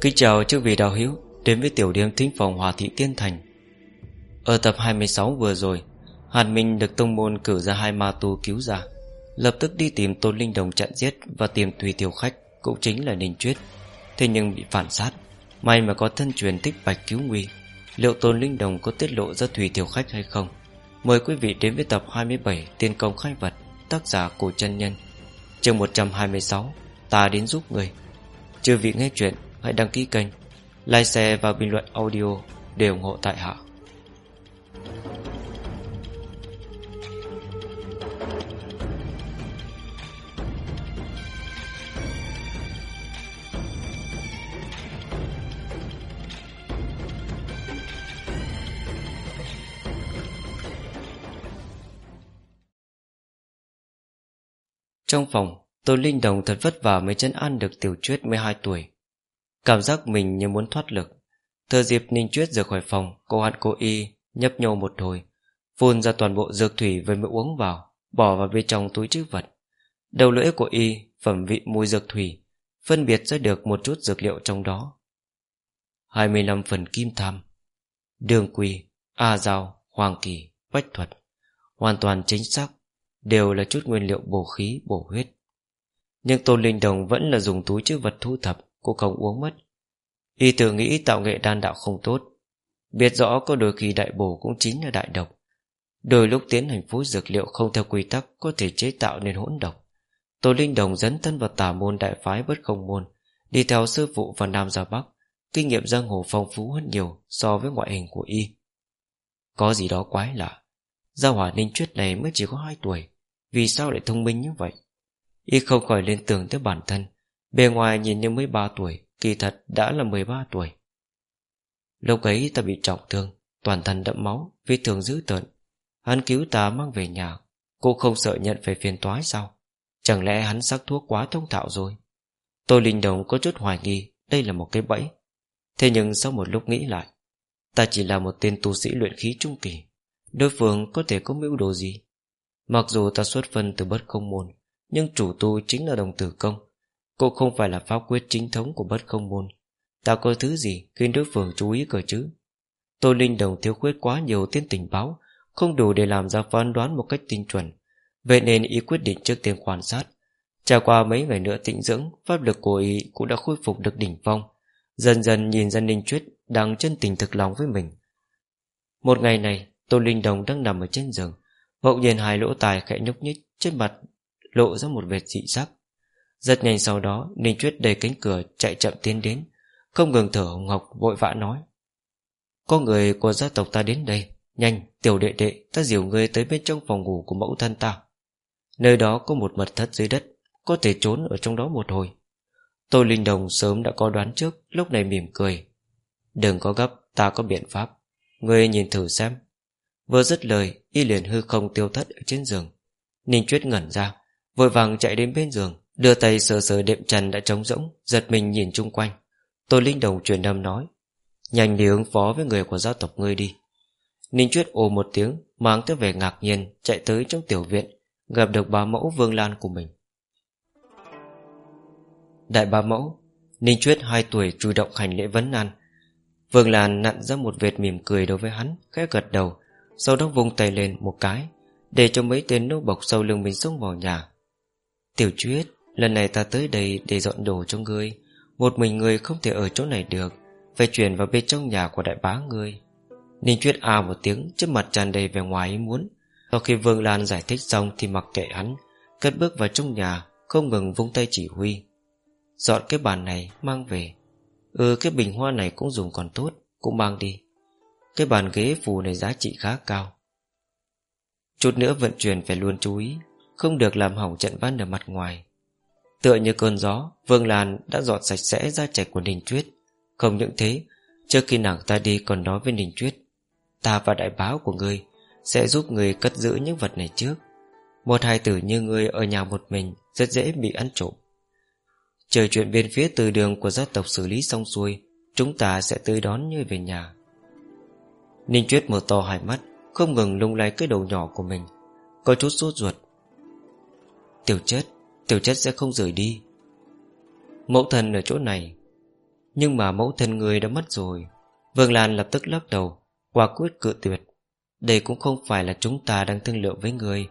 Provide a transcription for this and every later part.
Kính chào chư vị đạo hữu, Đến với tiểu điểm thính phòng Hòa Thị Tiên Thành. Ở tập 26 vừa rồi, Hàn Minh được tông môn cử ra hai ma tu cứu ra Lập tức đi tìm Tôn Linh Đồng chặn giết Và tìm tùy tiểu khách, Cũng chính là Ninh Chuyết Thế nhưng bị phản sát, May mà có thân truyền tích bạch cứu nguy. Liệu Tôn Linh Đồng có tiết lộ ra Thủy Tiểu Khách hay không? Mời quý vị đến với tập 27 Tiên công khai vật, Tác giả cổ chân nhân. Chương 126 Ta đến giúp người. Chưa vị nghe chuyện. Hãy đăng ký kênh, Like, share và bình luận audio Để ủng hộ tại hạ. Trong phòng Tô Linh Đồng thật vất vả mới chân ăn được tiểu truyết 12 tuổi. Cảm giác mình như muốn thoát lực. Thừa dịp Ninh Chuyết rời khỏi phòng Cô hắn cô y nhấp nhô một hồi. Phun ra toàn bộ dược thủy với mới uống vào Bỏ vào bên trong túi chữ vật. Đầu lưỡi của y Phẩm vị mùi dược thủy Phân biệt ra được một chút dược liệu trong đó. 25 phần kim tham. Đường quỳ A dao, hoàng kỳ, bách thuật. Hoàn toàn chính xác Đều là chút nguyên liệu bổ khí, bổ huyết. Nhưng Tôn Linh Đồng vẫn là dùng túi chữ vật thu thập Cô không uống mất. Y tự nghĩ tạo nghệ đan đạo không tốt. Biết rõ có đôi khi đại bổ cũng chính là đại độc. Đôi lúc tiến hành phối dược liệu không theo quy tắc Có thể chế tạo nên hỗn độc. Tô Linh Đồng dấn thân vào tà môn đại phái bất không môn, Đi theo sư phụ vào Nam ra Bắc. Kinh nghiệm giang hồ phong phú hơn nhiều So với ngoại hình của y. Có gì đó quái lạ. Gia hỏa ninh chuyết này mới chỉ có 2 tuổi. Vì sao lại thông minh như vậy? Y không khỏi lên tưởng tới bản thân. Bề ngoài nhìn như mới 3 tuổi, Kỳ thật đã là 13 tuổi. Lúc ấy ta bị trọng thương, Toàn thân đẫm máu vì thương dữ tợn. Hắn cứu ta mang về nhà, Cô không sợ nhận phải phiền toái sao? Chẳng lẽ hắn sắc thuốc quá thông thạo rồi? Tôi linh đồng có chút hoài nghi, Đây là một cái bẫy. Thế nhưng sau một lúc nghĩ lại, Ta chỉ là một tên tu sĩ luyện khí trung kỳ, Đối phương có thể có mưu đồ gì? Mặc dù ta xuất phân từ bất không môn, Nhưng chủ tu chính là đồng tử công. Cô không phải là pháp quyết chính thống của bất không môn. Ta có thứ gì khiến đối phương chú ý cờ chứ? Tô Linh Đồng thiếu khuyết quá nhiều tiên tình báo, Không đủ để làm ra phán đoán một cách tinh chuẩn. Vậy nên ý quyết định trước tiên quan sát. Trải qua mấy ngày nữa tĩnh dưỡng, Pháp lực của ý cũng đã khôi phục được đỉnh phong. Dần dần nhìn ra Ninh Chuyết Đang chân tình thực lòng với mình. Một ngày này, Tô Linh Đồng đang nằm ở trên giường. Bỗng nhiên hai lỗ tài khẽ nhúc nhích, Trên mặt lộ ra một vệt dị sắc. Rất nhanh sau đó, Ninh Chuyết đầy cánh cửa chạy chậm tiến đến, Không ngừng thở hồng học vội vã nói. Có người của gia tộc ta đến đây, Nhanh, tiểu đệ đệ, Ta dìu người tới bên trong phòng ngủ của mẫu thân ta. Nơi đó có một mật thất dưới đất, Có thể trốn ở trong đó một hồi. Tôi Linh Đồng sớm đã có đoán trước, Lúc này mỉm cười. Đừng có gấp, ta có biện pháp. Ngươi nhìn thử xem. Vừa dứt lời, Y liền hư không tiêu thất ở trên giường. Ninh Chuyết ngẩn ra, Vội vàng chạy đến bên giường. Đưa tay sờ sờ đệm trần đã trống rỗng, Giật mình nhìn chung quanh. Tôi Linh Đồng truyền âm nói, Nhanh đi ứng phó với người của gia tộc ngươi đi. Ninh Chuyết ồ một tiếng Mang tới vẻ ngạc nhiên, Chạy tới trong tiểu viện, Gặp được bà mẫu Vương Lan của mình. Đại bà mẫu, Ninh Chuyết 2 tuổi chủ động hành lễ vấn an. Vương Lan nặn ra một vệt mỉm cười đối với hắn, Khẽ gật đầu, Sau đó vung tay lên một cái, Để cho mấy tên nô bọc sau lưng mình xông vào nhà. Tiểu Chuyết Lần này ta tới đây để dọn đồ cho ngươi. Một mình ngươi không thể ở chỗ này được. Phải chuyển vào bên trong nhà của đại bá ngươi. Ninh Chuyết a à một tiếng, Trước mặt tràn đầy vẻ ngoài ý muốn. Sau khi Vương Lan giải thích xong Thì mặc kệ hắn, Cất bước vào trong nhà, Không ngừng vung tay chỉ huy. Dọn cái bàn này, mang về. Ừ cái bình hoa này cũng dùng còn tốt, Cũng mang đi. Cái bàn ghế phù này giá trị khá cao. Chút nữa vận chuyển phải luôn chú ý, Không được làm hỏng trận văn ở mặt ngoài. Tựa như cơn gió, Vương Lan đã dọn sạch sẽ ra trẻ của Ninh Chuyết Không những thế, Trước khi nàng ta đi còn nói với Ninh Chuyết Ta và đại báo của ngươi Sẽ giúp ngươi cất giữ những vật này trước. Một hai tử như ngươi ở nhà một mình Rất dễ bị ăn trộm. Chờ chuyện bên phía từ đường của gia tộc xử lý xong xuôi, Chúng ta sẽ tới đón ngươi về nhà. Ninh Chuyết mở to hai mắt, Không ngừng lung lay cái đầu nhỏ của mình. Có chút sốt ruột. Tiểu chết Tiểu chất sẽ không rời đi. Mẫu thần ở chỗ này. Nhưng mà mẫu thần người đã mất rồi. Vương Lan lập tức lắc đầu Quả quyết cự tuyệt. Đây cũng không phải là chúng ta đang thương lượng với người.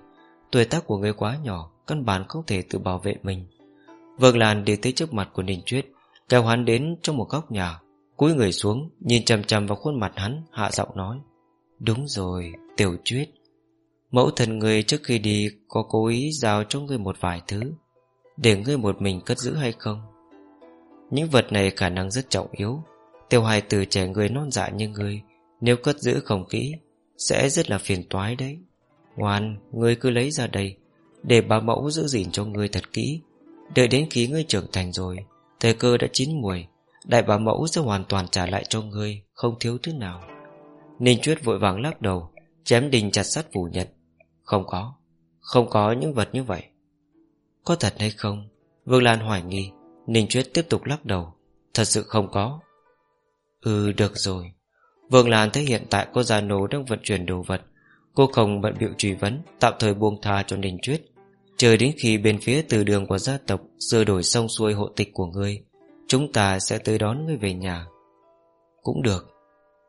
Tuổi tác của người quá nhỏ Căn bản không thể tự bảo vệ mình. Vương Lan đi tới trước mặt của Ninh Chuyết Kéo hắn đến trong một góc nhà cúi người xuống Nhìn chầm chầm vào khuôn mặt hắn Hạ giọng nói Đúng rồi, tiểu chuyết Mẫu thần người trước khi đi Có cố ý giao cho người một vài thứ. Để ngươi một mình cất giữ hay không? Những vật này khả năng rất trọng yếu. Tiểu hài từ trẻ người non dạ như ngươi Nếu cất giữ không kỹ Sẽ rất là phiền toái đấy. Ngoan, ngươi cứ lấy ra đây Để bà mẫu giữ gìn cho ngươi thật kỹ. Đợi đến khi ngươi trưởng thành rồi Thời cơ đã chín mùi Đại bà mẫu sẽ hoàn toàn trả lại cho ngươi Không thiếu thứ nào. Ninh Chuyết vội vàng lắc đầu Chém đình chặt sắt phủ nhận. Không có Không có những vật như vậy. Có thật hay không? Vương Lan hoài nghi, Ninh Chuyết tiếp tục lắc đầu. Thật sự không có. Ừ được rồi. Vương Lan thấy hiện tại cô già nổ đang vận chuyển đồ vật. Cô không bận bịu truy vấn, Tạm thời buông tha cho Ninh Chuyết. Chờ đến khi bên phía từ đường của gia tộc Sửa đổi xong xuôi hộ tịch của ngươi, Chúng ta sẽ tới đón ngươi về nhà. Cũng được.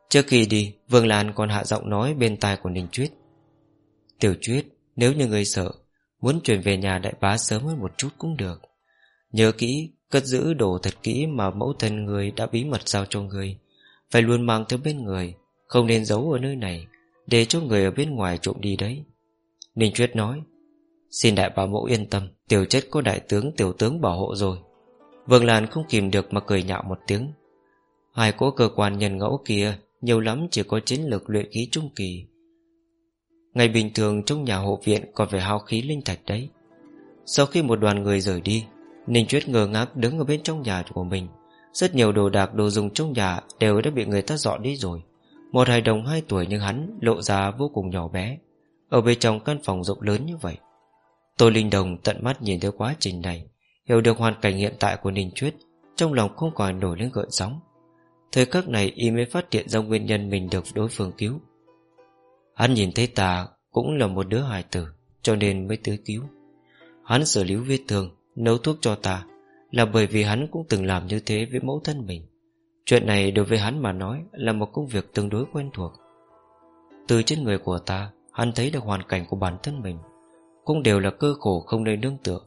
Trước khi đi, Vương Lan còn hạ giọng nói bên tai của Ninh Chuyết. Tiểu Chuyết, Nếu như ngươi sợ Muốn chuyển về nhà đại bá sớm hơn một chút cũng được. Nhớ kỹ, Cất giữ đồ thật kỹ mà mẫu thân người đã bí mật giao cho người. Phải luôn mang theo bên người, Không nên giấu ở nơi này, Để cho người ở bên ngoài trộm đi đấy. Ninh Chuyết nói, Xin đại bá mẫu yên tâm, Tiểu chất có đại tướng, tiểu tướng bảo hộ rồi. Vương Lan không kìm được mà cười nhạo một tiếng Hai cố cơ quan nhân ngẫu kia, Nhiều lắm chỉ có chiến lược luyện khí trung kỳ Ngày bình thường trong nhà hộ viện Còn phải hao khí linh thạch đấy. Sau khi một đoàn người rời đi, Ninh Chuyết ngờ ngác đứng ở bên trong nhà của mình. Rất nhiều đồ đạc, đồ dùng trong nhà Đều đã bị người ta dọn đi rồi. Một hài đồng 2 tuổi nhưng hắn Lộ ra vô cùng nhỏ bé, Ở bên trong căn phòng rộng lớn như vậy. Tô Linh Đồng tận mắt nhìn thấy quá trình này, Hiểu được hoàn cảnh hiện tại của Ninh Chuyết, Trong lòng không còn nổi lên gợn sóng. Thời khắc này y mới phát hiện ra nguyên nhân mình được đối phương cứu. Hắn nhìn thấy ta Cũng là một đứa hài tử, Cho nên mới tới cứu Hắn xử lý vết thương, Nấu thuốc cho ta, Là bởi vì hắn cũng từng làm như thế với mẫu thân mình. Chuyện này đối với hắn mà nói Là một công việc tương đối quen thuộc. Từ trên người của ta, Hắn thấy được hoàn cảnh của bản thân mình, Cũng đều là cơ khổ không nơi nương tựa,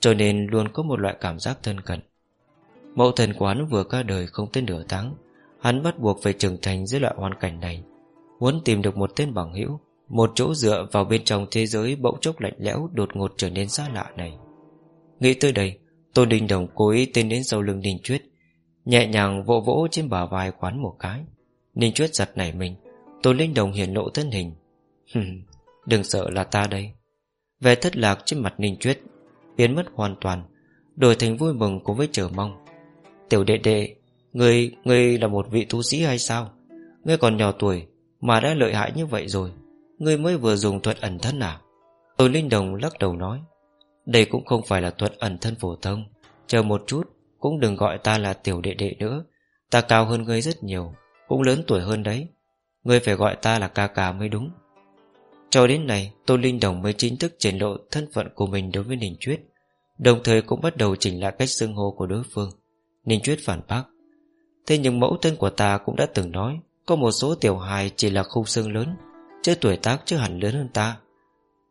Cho nên luôn có một loại cảm giác thân cận. Mẫu thần của hắn vừa ca đời không tới nửa tháng, Hắn bắt buộc phải trưởng thành dưới loại hoàn cảnh này. Muốn tìm được một tên bằng hữu Một chỗ dựa vào bên trong thế giới bỗng chốc lạnh lẽo đột ngột trở nên xa lạ này. Nghĩ tới đây Tôn Đình Đồng cố ý tên đến sau lưng Ninh Chuyết Nhẹ nhàng vỗ vỗ trên bả vai quán một cái. Ninh Chuyết giật nảy mình Tôn Linh Đồng hiển lộ thân hình. Đừng sợ là ta đây. Vẻ thất lạc trên mặt Ninh Chuyết Biến mất hoàn toàn Đổi thành vui mừng cùng với chờ mong. Tiểu đệ đệ Ngươi, ngươi là một vị tu sĩ hay sao? Ngươi còn nhỏ tuổi mà đã lợi hại như vậy rồi, Ngươi mới vừa dùng thuật ẩn thân à? Tôi Linh Đồng lắc đầu nói, đây cũng không phải là thuật ẩn thân phổ thông, Chờ một chút, Cũng đừng gọi ta là tiểu đệ đệ nữa, Ta cao hơn ngươi rất nhiều, Cũng lớn tuổi hơn đấy, Ngươi phải gọi ta là ca ca mới đúng. Cho đến này Tô Linh Đồng mới chính thức triển lộ thân phận của mình đối với Ninh Chuyết, Đồng thời cũng bắt đầu chỉnh lại cách xưng hô của đối phương. Ninh Chuyết phản bác, Thế nhưng mẫu thân của ta cũng đã từng nói có một số tiểu hài chỉ là khung xương lớn, Chứ tuổi tác chưa hẳn lớn hơn ta.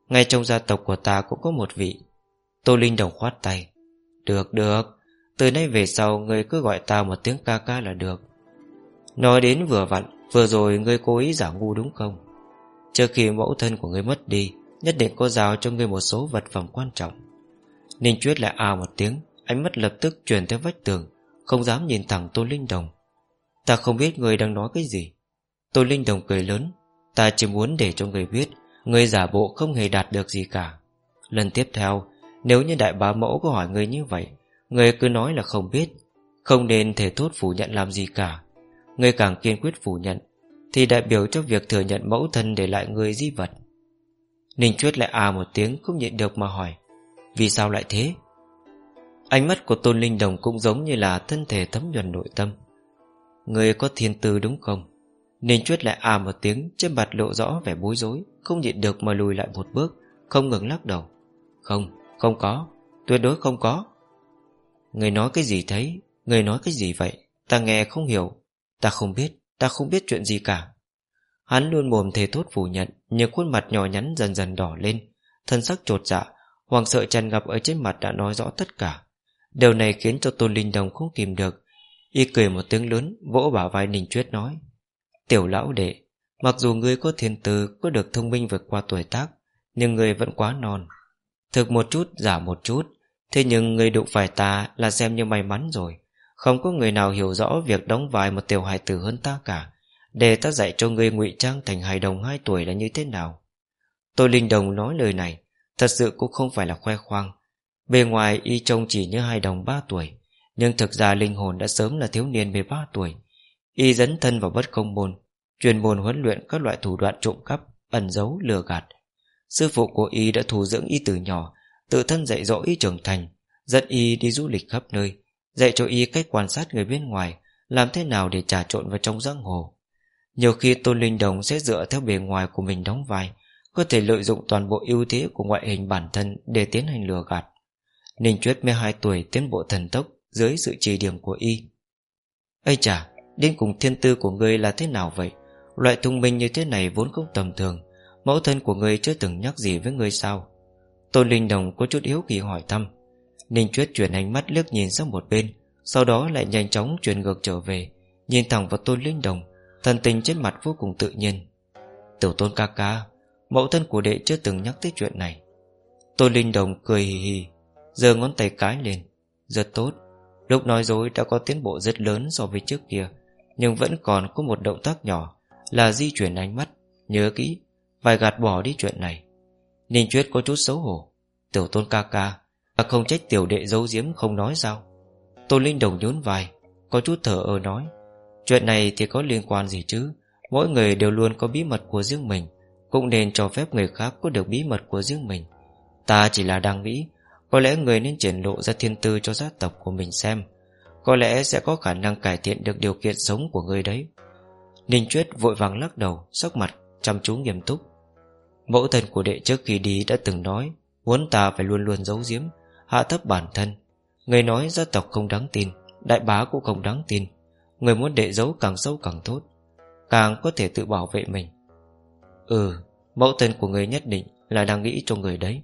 Ngay trong gia tộc của ta cũng có một vị. Tô Linh Đồng khoát tay. Được được. Từ nay về sau ngươi cứ gọi ta một tiếng ca ca là được. Nói đến vừa vặn, Vừa rồi ngươi cố ý giả ngu đúng không? Trước khi mẫu thân của ngươi mất đi, Nhất định có giao cho ngươi một số vật phẩm quan trọng. Ninh Chuyết lại à một tiếng, Ánh mắt lập tức chuyển tới vách tường, Không dám nhìn thẳng Tô Linh Đồng. Ta không biết người đang nói cái gì. Tôi Linh Đồng cười lớn. Ta chỉ muốn để cho người biết, người giả bộ không hề đạt được gì cả. Lần tiếp theo, nếu như đại bá mẫu có hỏi người như vậy, Người cứ nói là không biết. Không nên thể thốt phủ nhận làm gì cả. Người càng kiên quyết phủ nhận, Thì đại biểu cho việc thừa nhận mẫu thân Để lại người di vật. Ninh Chuyết lại à một tiếng không nhịn được mà hỏi, Vì sao lại thế? Ánh mắt của Tôn Linh Đồng cũng giống như là Thân thể thấm nhuần nội tâm. Người có thiên tư đúng không? Nên chuốt lại à một tiếng, Trên mặt lộ rõ vẻ bối rối, Không nhịn được mà lùi lại một bước, Không ngừng lắc đầu. Không không có, Tuyệt đối không có. Người nói cái gì thấy, Người nói cái gì vậy, Ta nghe không hiểu. Ta không biết, Ta không biết chuyện gì cả. Hắn luôn mồm thề thốt phủ nhận, Nhưng khuôn mặt nhỏ nhắn dần dần đỏ lên. Thân sắc trột dạ Hoàng sợ tràn ngập ở trên mặt đã nói rõ tất cả. Điều này khiến cho Tôn Linh Đồng không kìm được Y cười một tiếng lớn, Vỗ bả vai Ninh Chuyết nói, Tiểu lão đệ, Mặc dù ngươi có thiên tư, Có được thông minh vượt qua tuổi tác, Nhưng ngươi vẫn quá non. Thực một chút, giả một chút, Thế nhưng người đụng phải ta là xem như may mắn rồi. Không có người nào hiểu rõ Việc đóng vai một tiểu hài tử hơn ta cả. Để ta dạy cho ngươi ngụy trang Thành hài đồng 2 tuổi là như thế nào? Tôi Linh Đồng nói lời này, Thật sự cũng không phải là khoe khoang. Bề ngoài y trông chỉ như hai đồng 3 tuổi nhưng thực ra linh hồn đã sớm là thiếu niên 13 tuổi. Y dấn thân vào bất công môn, Chuyên môn huấn luyện các loại thủ đoạn trộm cắp, Ẩn giấu, lừa gạt. Sư phụ của y đã thù dưỡng y từ nhỏ, Tự thân dạy dỗ y trưởng thành, Dẫn y đi du lịch khắp nơi, Dạy cho y cách quan sát người bên ngoài, Làm thế nào để trà trộn vào trong giang hồ. Nhiều khi Tôn Linh Đồng sẽ dựa theo bề ngoài của mình đóng vai, Có thể lợi dụng toàn bộ ưu thế của ngoại hình bản thân Để tiến hành lừa gạt. Ninh Chuyết 12 tuổi tiến bộ thần tốc dưới sự chỉ điểm của y. Ây chà, Đến cùng thiên tư của ngươi là thế nào vậy? Loại thông minh như thế này vốn không tầm thường. Mẫu thân của ngươi chưa từng nhắc gì với ngươi sao? Tôn Linh Đồng có chút yếu kỳ hỏi thăm. Ninh Chuyết chuyển ánh mắt liếc nhìn sang một bên, Sau đó lại nhanh chóng chuyển ngược trở về, Nhìn thẳng vào Tôn Linh Đồng, Thần tình trên mặt vô cùng tự nhiên. Tiểu Tôn ca ca, Mẫu thân của đệ chưa từng nhắc tới chuyện này. Tôn Linh Đồng cười hì hì, giơ ngón tay cái lên, Rất tốt. Lúc nói dối đã có tiến bộ rất lớn so với trước kia, Nhưng vẫn còn có một động tác nhỏ Là di chuyển ánh mắt. Nhớ kỹ, Phải gạt bỏ đi chuyện này. Ninh Chuyết có chút xấu hổ. Tiểu tôn ca ca Và không trách tiểu đệ giấu giếm không nói sao? Tôn Linh Đồng nhún vai, Có chút thở ơ nói. Chuyện này thì có liên quan gì chứ? Mỗi người đều luôn có bí mật của riêng mình, Cũng nên cho phép người khác có được bí mật của riêng mình. Ta chỉ là đang nghĩ có lẽ người nên triển lộ ra thiên tư cho gia tộc của mình xem. Có lẽ sẽ có khả năng cải thiện được điều kiện sống của người đấy. Ninh Chuyết vội vàng lắc đầu, Sắc mặt chăm chú nghiêm túc. Mẫu thân của đệ trước khi đi đã từng nói Muốn ta phải luôn luôn giấu giếm, Hạ thấp bản thân. Người nói gia tộc không đáng tin, Đại bá cũng không đáng tin. Người muốn đệ giấu càng sâu càng tốt, Càng có thể tự bảo vệ mình. Ừ Mẫu thân của người nhất định là đang nghĩ cho người đấy.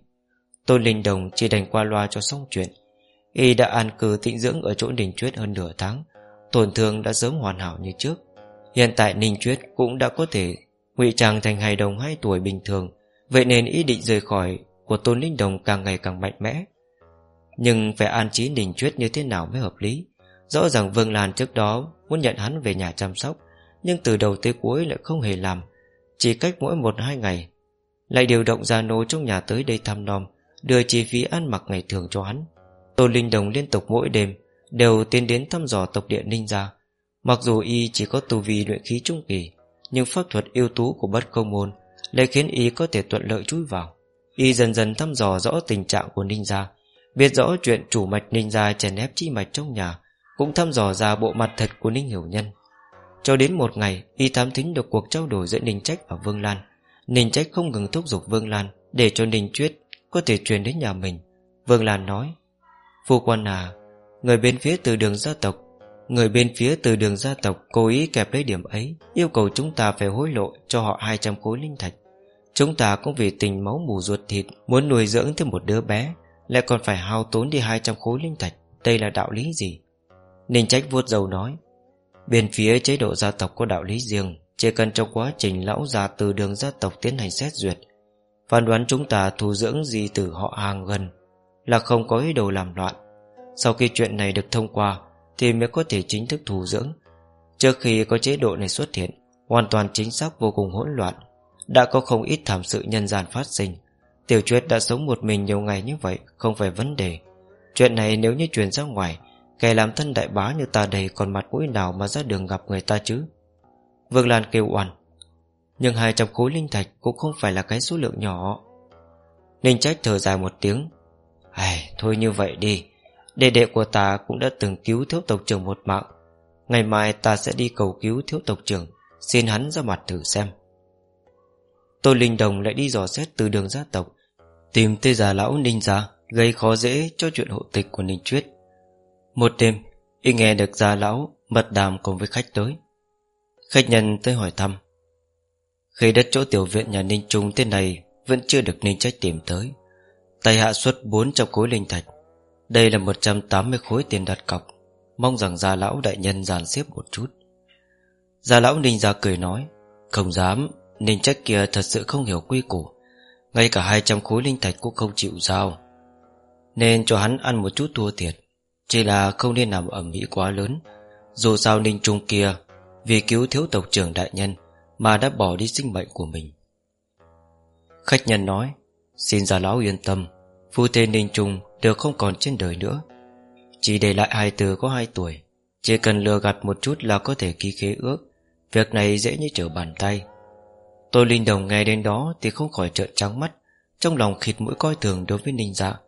Tôn Linh Đồng chỉ đành qua loa cho xong chuyện. Y đã an cư tịnh dưỡng ở chỗ Ninh Chuyết hơn nửa tháng. Tổn thương đã sớm hoàn hảo như trước. Hiện tại Ninh Chuyết cũng đã có thể ngụy trang thành hài đồng 2 tuổi bình thường. Vậy nên ý định rời khỏi Của Tôn Linh Đồng càng ngày càng mạnh mẽ. Nhưng phải an trí Ninh Chuyết như thế nào mới hợp lý? Rõ ràng Vương Lan trước đó Muốn nhận hắn về nhà chăm sóc, Nhưng từ đầu tới cuối lại không hề làm. Chỉ cách mỗi một hai ngày, Lại điều động gia nô trong nhà tới đây thăm nom. Đưa chi phí ăn mặc ngày thường cho hắn. Tôn Linh Đồng liên tục mỗi đêm Đều tiến đến thăm dò tộc địa Ninh gia. Mặc dù y chỉ có tu vi luyện khí trung kỳ nhưng pháp thuật yêu tú của bất công môn lại khiến y có thể thuận lợi chui vào. Y dần dần thăm dò rõ tình trạng của Ninh gia, biết rõ chuyện chủ mạch Ninh gia chèn ép chi mạch trong nhà cũng thăm dò ra bộ mặt thật của ninh hiểu nhân. Cho đến một ngày y thám thính được cuộc trao đổi giữa ninh trách và vương lan. Ninh trách không ngừng thúc giục vương lan để cho ninh chuyết có thể truyền đến nhà mình. Vương lan nói, phu quan à người bên phía từ đường gia tộc, Người bên phía từ đường gia tộc cố ý kẹp lấy điểm ấy, Yêu cầu chúng ta phải hối lộ cho họ 200 khối linh thạch. Chúng ta cũng vì tình máu mù ruột thịt Muốn nuôi dưỡng thêm một đứa bé, Lại còn phải hao tốn đi 200 khối linh thạch. Đây là đạo lý gì? Ninh trách vuốt dầu nói, Bên phía chế độ gia tộc có đạo lý riêng, Chỉ cần trong quá trình lão già từ đường gia tộc tiến hành xét duyệt Phán đoán chúng ta thu dưỡng gì từ họ hàng gần Là không có ý đồ làm loạn. Sau khi chuyện này được thông qua, thì mới có thể chính thức thu dưỡng. Trước khi có chế độ này xuất hiện, Hoàn toàn chính xác vô cùng hỗn loạn. Đã có không ít thảm sự nhân gian phát sinh. Tiểu truyết đã sống một mình nhiều ngày như vậy, Không phải vấn đề. Chuyện này nếu như truyền ra ngoài, Kẻ làm thân đại bá như ta đây Còn mặt mũi nào mà ra đường gặp người ta chứ? Vương Lan kêu oằn nhưng 200 khối linh thạch Cũng không phải là cái số lượng nhỏ. Ninh trách thở dài một tiếng. Ai, Thôi như vậy đi. Đệ đệ của ta cũng đã từng cứu thiếu tộc trưởng một mạng. Ngày mai ta sẽ đi cầu cứu thiếu tộc trưởng. Xin hắn ra mặt thử xem. Tô Linh Đồng lại đi dò xét từ đường gia tộc. Tìm tê già lão Ninh gia Gây khó dễ cho chuyện hộ tịch của Ninh Chuyết Một đêm Y nghe được già lão Mật đàm cùng với khách tới. Khách nhân tới hỏi thăm. Khi đất chỗ tiểu viện nhà Ninh Trung thế này Vẫn chưa được Ninh Trách tìm tới, Tay hạ xuất 400 khối linh thạch. Đây là 180 khối tiền đặt cọc, Mong rằng gia lão đại nhân giàn xếp một chút. Gia lão Ninh ra cười nói, Không dám, Ninh Trách kia thật sự không hiểu quy củ, Ngay cả 200 khối linh thạch cũng không chịu giao. Nên cho hắn ăn một chút thua thiệt, Chỉ là không nên làm ẩm mỹ quá lớn. Dù sao Ninh Trung kia Vì cứu thiếu tộc trưởng đại nhân mà đã bỏ đi sinh mệnh của mình. Khách nhân nói, Xin gia lão yên tâm, Phu thê Ninh Trung đều không còn trên đời nữa. Chỉ để lại hai từ có hai tuổi, Chỉ cần lừa gạt một chút là có thể ký khế ước, Việc này dễ như trở bàn tay. Tôi Linh Đồng nghe đến đó Thì không khỏi trợn trắng mắt, Trong lòng khịt mũi coi thường đối với Ninh Dạ.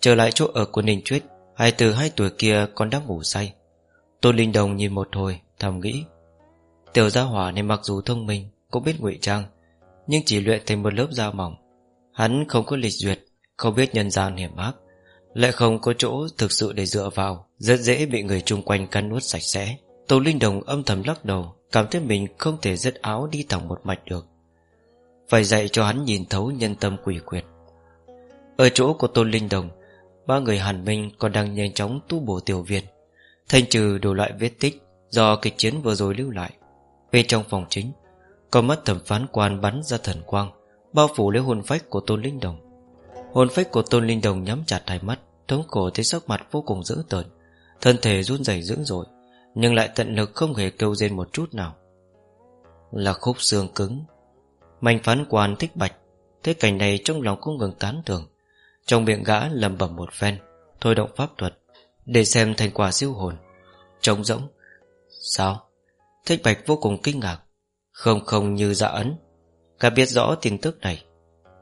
Trở lại chỗ ở của Ninh Chuyết Hai từ hai tuổi kia còn đang ngủ say. Tôi Linh Đồng nhìn một hồi, Thầm nghĩ Tiểu gia hỏa này mặc dù thông minh, Cũng biết ngụy trang, Nhưng chỉ luyện thành một lớp da mỏng. Hắn không có lịch duyệt, Không biết nhân gian hiểm ác, Lại không có chỗ thực sự để dựa vào, Rất dễ bị người chung quanh cắn nuốt sạch sẽ. Tô Linh Đồng âm thầm lắc đầu, Cảm thấy mình không thể dứt áo đi thẳng một mạch được. Phải dạy cho hắn nhìn thấu nhân tâm quỷ quyệt. Ở chỗ của Tôn Linh Đồng, Ba người Hàn Minh còn đang nhanh chóng tu bổ tiểu viện, Thanh trừ đủ loại vết tích Do kịch chiến vừa rồi lưu lại. Bên trong phòng chính, Con mắt thẩm phán quan bắn ra thần quang, Bao phủ lấy hồn phách của Tôn Linh Đồng. Hồn phách của Tôn Linh Đồng nhắm chặt hai mắt, Thống khổ thấy sắc mặt vô cùng dữ tợn, Thân thể run rẩy dữ dội, Nhưng lại tận lực không hề kêu rên một chút nào. Là khúc xương cứng. Mạnh phán quan thích bạch Thế cảnh này trong lòng cũng ngừng tán thưởng. Trong miệng gã lầm bẩm một phen, Thôi động pháp thuật, Để xem thành quả siêu hồn. Trống rỗng. Sao? Thích bạch vô cùng kinh ngạc. Không không như dạ ấn. Cả biết rõ tin tức này.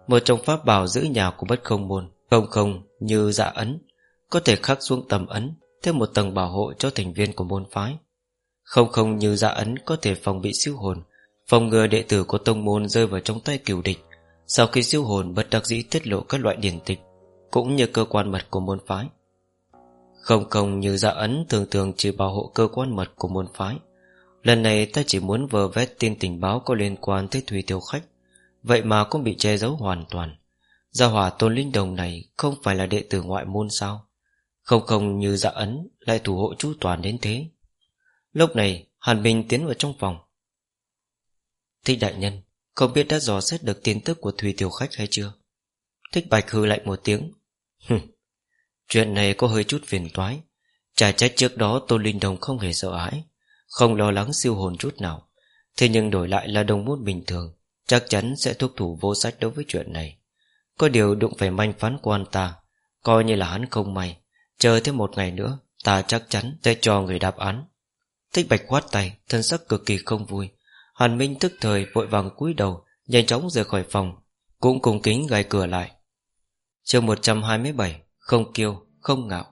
Một trong pháp bảo giữ nhà của bất không môn, Không không như dạ ấn, Có thể khắc xuống tầm ấn, Thêm một tầng bảo hộ cho thành viên của môn phái. Không không như dạ ấn Có thể phòng bị siêu hồn, Phòng ngừa đệ tử của tông môn rơi vào trong tay cửu địch. Sau khi siêu hồn bất đắc dĩ tiết lộ các loại điển tịch, Cũng như cơ quan mật của môn phái. Không không như dạ ấn Thường thường chỉ bảo hộ cơ quan mật của môn phái. Lần này ta chỉ muốn vờ vét tin tình báo có liên quan tới Thùy Tiêu Khách. Vậy mà cũng bị che giấu hoàn toàn. Gia hỏa tôn linh đồng này Không phải là đệ tử ngoại môn sao? Không không như dạ ấn Lại thủ hộ chú toàn đến thế. Lúc này, Hàn Bình tiến vào trong phòng. Thích đại nhân, Không biết đã dò xét được tin tức của Thùy Tiểu Khách hay chưa? Thích Bạch hư lạnh một tiếng. Chuyện này có hơi chút phiền toái. Chả trách trước đó Tôn Linh Đồng không hề sợ hãi. Không lo lắng siêu hồn chút nào. Thế nhưng đổi lại là đồng môn bình thường Chắc chắn sẽ thúc thủ vô sách đối với chuyện này. Có điều đụng phải manh phán của anh ta Coi như là hắn không may. Chờ thêm một ngày nữa Ta chắc chắn sẽ cho người đáp án. Thích bạch khoát tay Thân sắc cực kỳ không vui. Hàn Minh tức thời vội vàng cúi đầu Nhanh chóng rời khỏi phòng Cũng cùng kính gài cửa lại. Chương 127 Không kiêu, không ngạo.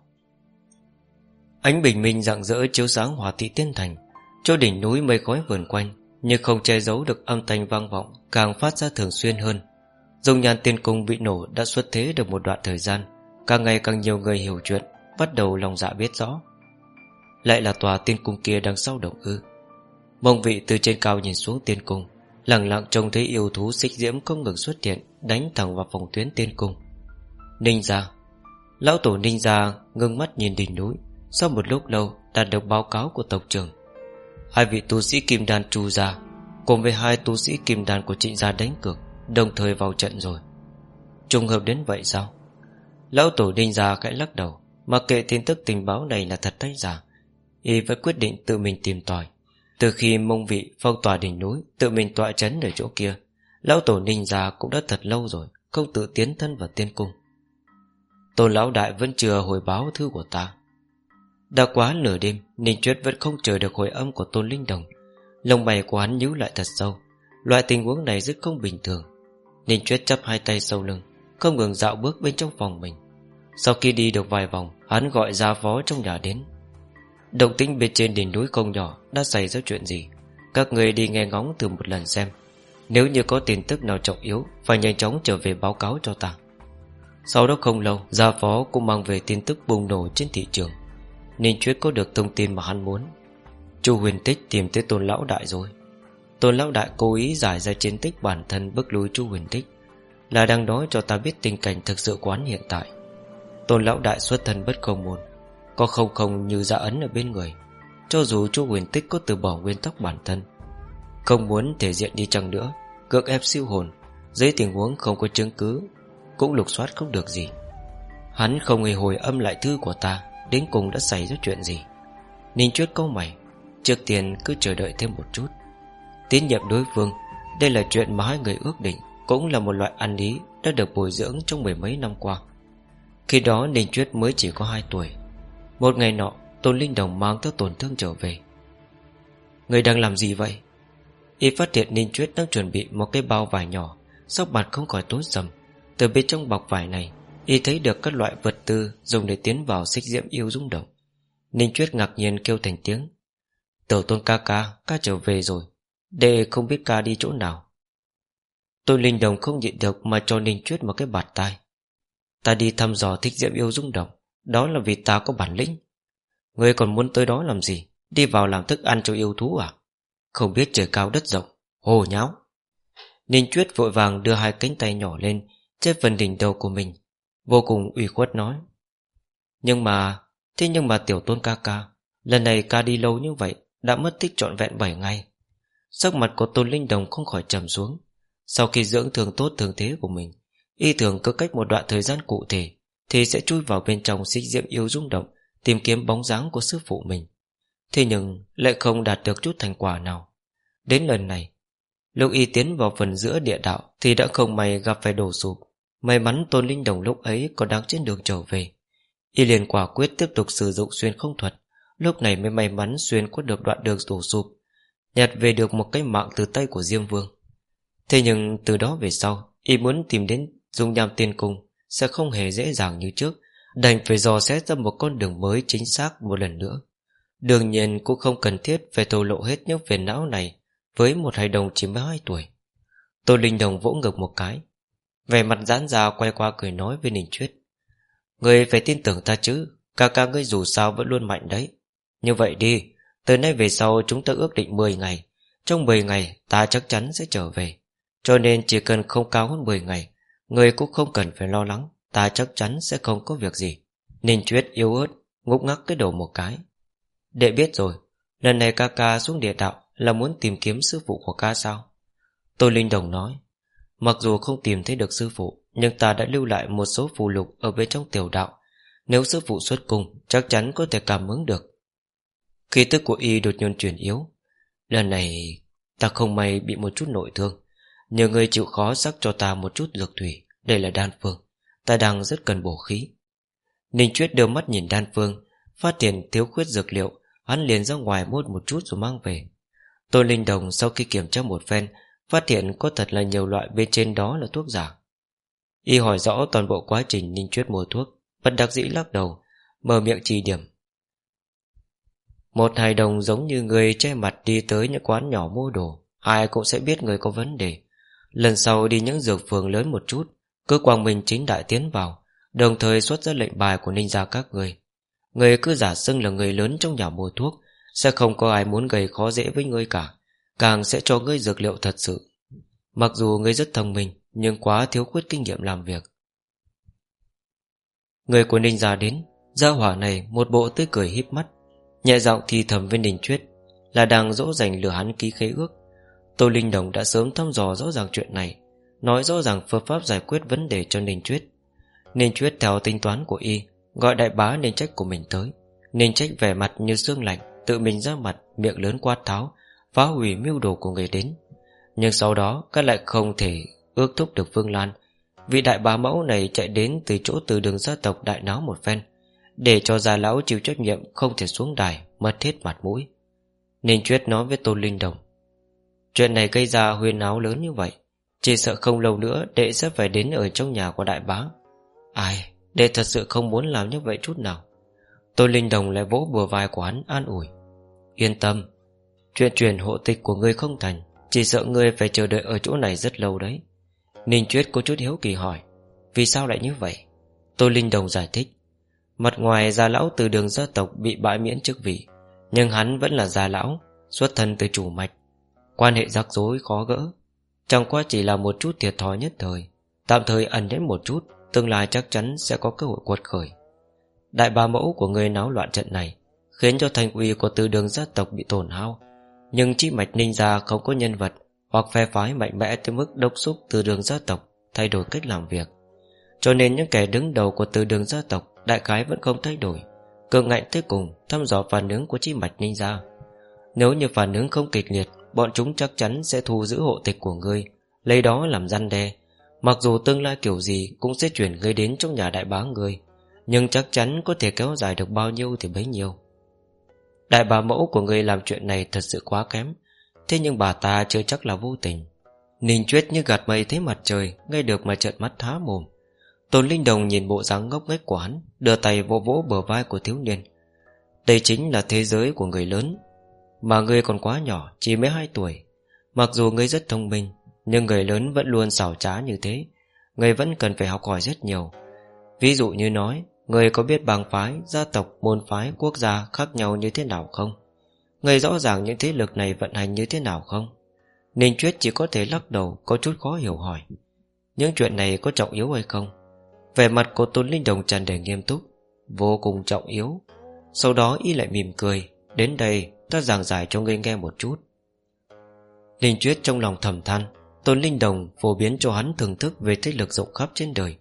Ánh bình minh rạng rỡ chiếu sáng hòa thị tiên thành Chỗ đỉnh núi mây khói vườn quanh, Nhưng không che giấu được âm thanh vang vọng, Càng phát ra thường xuyên hơn. Dung nhan tiên cung bị nổ đã xuất thế được một đoạn thời gian, Càng ngày càng nhiều người hiểu chuyện, Bắt đầu lòng dạ biết rõ. Lại là tòa tiên cung kia đang sau động ư. Mông vị từ trên cao nhìn xuống tiên cung, Lặng lặng trông thấy yêu thú xích diễm không ngừng xuất hiện, Đánh thẳng vào phòng tuyến tiên cung. Ninh gia. Lão tổ ninh gia ngưng mắt nhìn đỉnh núi, Sau một lúc lâu, đạt được báo cáo của tộc trưởng. Hai vị tu sĩ kim đan tru gia Cùng với hai tu sĩ kim đan của trịnh gia đánh cược, Đồng thời vào trận rồi. Trùng hợp đến vậy sao? Lão tổ ninh gia khẽ lắc đầu Mặc kệ tin tức tình báo này là thật hay giả, Y vẫn quyết định tự mình tìm tòi. Từ khi mông vị phong tỏa đỉnh núi, Tự mình tọa chấn ở chỗ kia, Lão tổ ninh gia cũng đã thật lâu rồi Không tự tiến thân vào tiên cung. Tôn lão đại vẫn chưa hồi báo thư của ta. Đã quá nửa đêm, Ninh Chuyết vẫn không chờ được hồi âm của Tôn Linh Đồng. Lông mày của hắn nhíu lại thật sâu. Loại tình huống này rất không bình thường. Ninh Chuyết chắp hai tay sau lưng, Không ngừng dạo bước bên trong phòng mình. Sau khi đi được vài vòng, Hắn gọi gia phó trong nhà đến. Động tĩnh bên trên đỉnh núi không nhỏ, Đã xảy ra chuyện gì? Các người đi nghe ngóng từ một lần xem. Nếu như có tin tức nào trọng yếu, Phải nhanh chóng trở về báo cáo cho ta. Sau đó không lâu, Gia phó cũng mang về tin tức bùng nổ trên thị trường nên Chuyết có được thông tin mà hắn muốn. Chu huyền tích tìm tới tôn lão đại rồi. Tôn lão đại cố ý giải ra chiến tích bản thân bức lối chu huyền tích, Là đang nói cho ta biết tình cảnh thực sự quán hiện tại. Tôn lão đại xuất thân bất công môn, Có không không như dạ ấn ở bên người, Cho dù chu huyền tích có từ bỏ nguyên tắc bản thân, Không muốn thể diện đi chăng nữa Cưỡng ép siêu hồn, Dưới tình huống không có chứng cứ, Cũng lục soát không được gì. Hắn không hề hồi âm lại thư của ta. Đến cùng đã xảy ra chuyện gì? Ninh chuyết câu mày Trước tiên cứ chờ đợi thêm một chút. Tín nhiệm đối phương Đây là chuyện mà hai người ước định Cũng là một loại ăn ý Đã được bồi dưỡng trong mười mấy năm qua. Khi đó Ninh Chuyết mới chỉ có 2 tuổi. Một ngày nọ Tôn Linh Đồng mang theo tổn thương trở về. Người đang làm gì vậy? Y phát hiện Ninh Chuyết đang chuẩn bị Một cái bao vải nhỏ Sắc mặt không khỏi tối dầm, Từ bên trong bọc vải này Y thấy được các loại vật tư Dùng để tiến vào xích diễm yêu rung động. Ninh Chuyết ngạc nhiên kêu thành tiếng. Tổ tôn ca ca Ca trở về rồi. Đệ không biết ca đi chỗ nào. Tôi linh đồng không nhịn được Mà cho Ninh Chuyết một cái bạt tai. Ta đi thăm dò thích diễm yêu rung động. Đó là vì ta có bản lĩnh. Ngươi còn muốn tới đó làm gì? Đi vào làm thức ăn cho yêu thú à? Không biết trời cao đất rộng. Hồ nháo. Ninh Chuyết vội vàng đưa hai cánh tay nhỏ lên Trên phần đỉnh đầu của mình. Vô cùng ủy khuất nói. Nhưng mà, Thế nhưng mà tiểu tôn ca ca, Lần này ca đi lâu như vậy, Đã mất tích trọn vẹn 7 ngày. Sắc mặt của tôn linh đồng không khỏi trầm xuống. Sau khi dưỡng thường tốt thường thế của mình, Y thường cứ cách một đoạn thời gian cụ thể, Thì sẽ chui vào bên trong xích diễm yêu rung động, Tìm kiếm bóng dáng của sư phụ mình. Thế nhưng, lại không đạt được chút thành quả nào. Đến lần này, Lúc y tiến vào phần giữa địa đạo Thì đã không may gặp phải đổ sụp. May mắn Tôn Linh Đồng lúc ấy còn đang trên đường trở về. Y liền quả quyết tiếp tục sử dụng xuyên không thuật. Lúc này mới may mắn xuyên qua được đoạn đường đổ sụp, Nhặt về được một cái mạng từ tay của Diêm Vương. Thế nhưng từ đó về sau, Y muốn tìm đến dung nham tiên cung Sẽ không hề dễ dàng như trước, Đành phải dò xét ra một con đường mới chính xác một lần nữa. Đương nhiên cũng không cần thiết Phải thổ lộ hết những phiền não này Với một hài đồng chỉ mới 2 tuổi. Tô Linh Đồng vỗ ngực một cái về mặt giãn ra quay qua cười nói với Ninh Chuyết Người phải tin tưởng ta chứ Ca ca ngươi dù sao vẫn luôn mạnh đấy. Như vậy đi, Từ nay về sau chúng ta ước định 10 ngày. Trong 10 ngày, ta chắc chắn sẽ trở về. Cho nên chỉ cần không cao hơn 10 ngày, Người cũng không cần phải lo lắng, Ta chắc chắn sẽ không có việc gì. Ninh Chuyết yếu ớt, Ngúc ngắc cái đầu một cái. Đệ biết rồi, Lần này ca ca xuống địa đạo Là muốn tìm kiếm sư phụ của ca sao? Tôi Linh Đồng nói. Mặc dù không tìm thấy được sư phụ, Nhưng ta đã lưu lại một số phù lục Ở bên trong tiểu đạo. Nếu sư phụ xuất cung, Chắc chắn có thể cảm ứng được. Khi tức của y đột nhiên chuyển yếu, Lần này ta không may bị một chút nội thương. Nhờ người chịu khó sắc cho ta một chút dược thủy, Đây là đan phương. Ta đang rất cần bổ khí. Ninh Chuyết đưa mắt nhìn đan phương, Phát hiện thiếu khuyết dược liệu, Hắn liền ra ngoài mua một chút rồi mang về. Tôn Linh Đồng sau khi kiểm tra một phen Phát hiện có thật là nhiều loại bên trên đó là thuốc giả. Y hỏi rõ toàn bộ quá trình Ninh Chuyết mua thuốc, Bất đắc dĩ lắc đầu, Mở miệng chỉ điểm. Một hài đồng giống như người che mặt đi tới những quán nhỏ mua đồ, Ai cũng sẽ biết người có vấn đề. Lần sau đi những dược phường lớn một chút, Cứ quang minh chính đại tiến vào, Đồng thời xuất ra lệnh bài của ninh gia các người. Người cứ giả xưng là người lớn trong nhà mua thuốc, Sẽ không có ai muốn gây khó dễ với người cả. Càng sẽ cho ngươi dược liệu thật sự. Mặc dù ngươi rất thông minh, Nhưng quá thiếu khuyết kinh nghiệm làm việc. Người của Ninh già đến, Gia hỏa này một bộ tươi cười híp mắt, Nhẹ giọng thì thầm với Ninh Chuyết, Là đang dỗ dành lừa hắn ký khế ước. Tô Linh Đồng đã sớm thăm dò rõ ràng chuyện này, Nói rõ ràng phương pháp giải quyết vấn đề cho Ninh Chuyết. Ninh Chuyết theo tính toán của y, Gọi đại bá Ninh Trách của mình tới. Ninh Trách vẻ mặt như xương lạnh, Tự mình ra mặt, miệng lớn quát tháo Phá hủy mưu đồ của người đến. Nhưng sau đó, các lại không thể Ước thúc được Vương Lan. Vị đại bá mẫu này chạy đến từ chỗ từ đường gia tộc đại náo một phen, Để cho già lão chịu trách nhiệm Không thể xuống đài, Mất hết mặt mũi. Nên Chuyết nói với Tôn Linh Đồng, Chuyện này gây ra huyên áo lớn như vậy, Chỉ sợ không lâu nữa Đệ sẽ phải đến ở trong nhà của đại bá. Ai, Đệ thật sự không muốn làm như vậy chút nào. Tôn Linh Đồng lại vỗ bừa vai của hắn an ủi, Yên tâm Chuyện truyền hộ tịch của ngươi không thành, Chỉ sợ ngươi phải chờ đợi ở chỗ này rất lâu đấy. Ninh Chuyết có chút hiếu kỳ hỏi, Vì sao lại như vậy? Tôi Linh Đồng giải thích, Mặt ngoài gia lão từ đường gia tộc bị bãi miễn chức vị, Nhưng hắn vẫn là già lão, Xuất thân từ chủ mạch. Quan hệ rắc rối khó gỡ, Chẳng qua chỉ là một chút thiệt thòi nhất thời, Tạm thời ẩn đến một chút, Tương lai chắc chắn sẽ có cơ hội quật khởi. Đại ba mẫu của người náo loạn trận này, Khiến cho thành uy của từ đường gia tộc bị tổn hao nhưng chi mạch ninh gia không có nhân vật, Hoặc phe phái mạnh mẽ tới mức đốc xúc từ đường gia tộc, Thay đổi cách làm việc. Cho nên những kẻ đứng đầu của từ đường gia tộc, Đại khái vẫn không thay đổi. Cường ngạnh tới cùng, thăm dò phản ứng của chi mạch ninh gia Nếu như phản ứng không kịch liệt, Bọn chúng chắc chắn sẽ thu giữ hộ tịch của ngươi, Lấy đó làm răn đe. Mặc dù tương lai kiểu gì Cũng sẽ chuyển ngươi đến trong nhà đại bá ngươi, Nhưng chắc chắn có thể kéo dài được bao nhiêu Thì bấy nhiêu. Đại bà mẫu của ngươi làm chuyện này thật sự quá kém. Thế nhưng bà ta chưa chắc là vô tình. Ninh chuyết như gạt mây thấy mặt trời Ngay được mà trợn mắt há mồm. Tôn Linh Đồng nhìn bộ dáng ngốc nghếch của hắn, Đưa tay vỗ vỗ bờ vai của thiếu niên. Đây chính là thế giới của người lớn. Mà ngươi còn quá nhỏ, Chỉ mới 2 tuổi. Mặc dù ngươi rất thông minh, Nhưng người lớn vẫn luôn xảo trá như thế. Ngươi vẫn cần phải học hỏi rất nhiều. Ví dụ như nói Người có biết bang phái, gia tộc, môn phái, quốc gia khác nhau như thế nào không? Người rõ ràng những thế lực này vận hành như thế nào không? Ninh Chuyết chỉ có thể lắc đầu Có chút khó hiểu hỏi Những chuyện này có trọng yếu hay không? Về mặt của Tôn Linh Đồng tràn đầy nghiêm túc Vô cùng trọng yếu Sau đó y lại mỉm cười Đến đây ta giảng giải cho ngươi nghe một chút Ninh Chuyết trong lòng thầm than Tôn Linh Đồng phổ biến cho hắn thưởng thức Về thế lực rộng khắp trên đời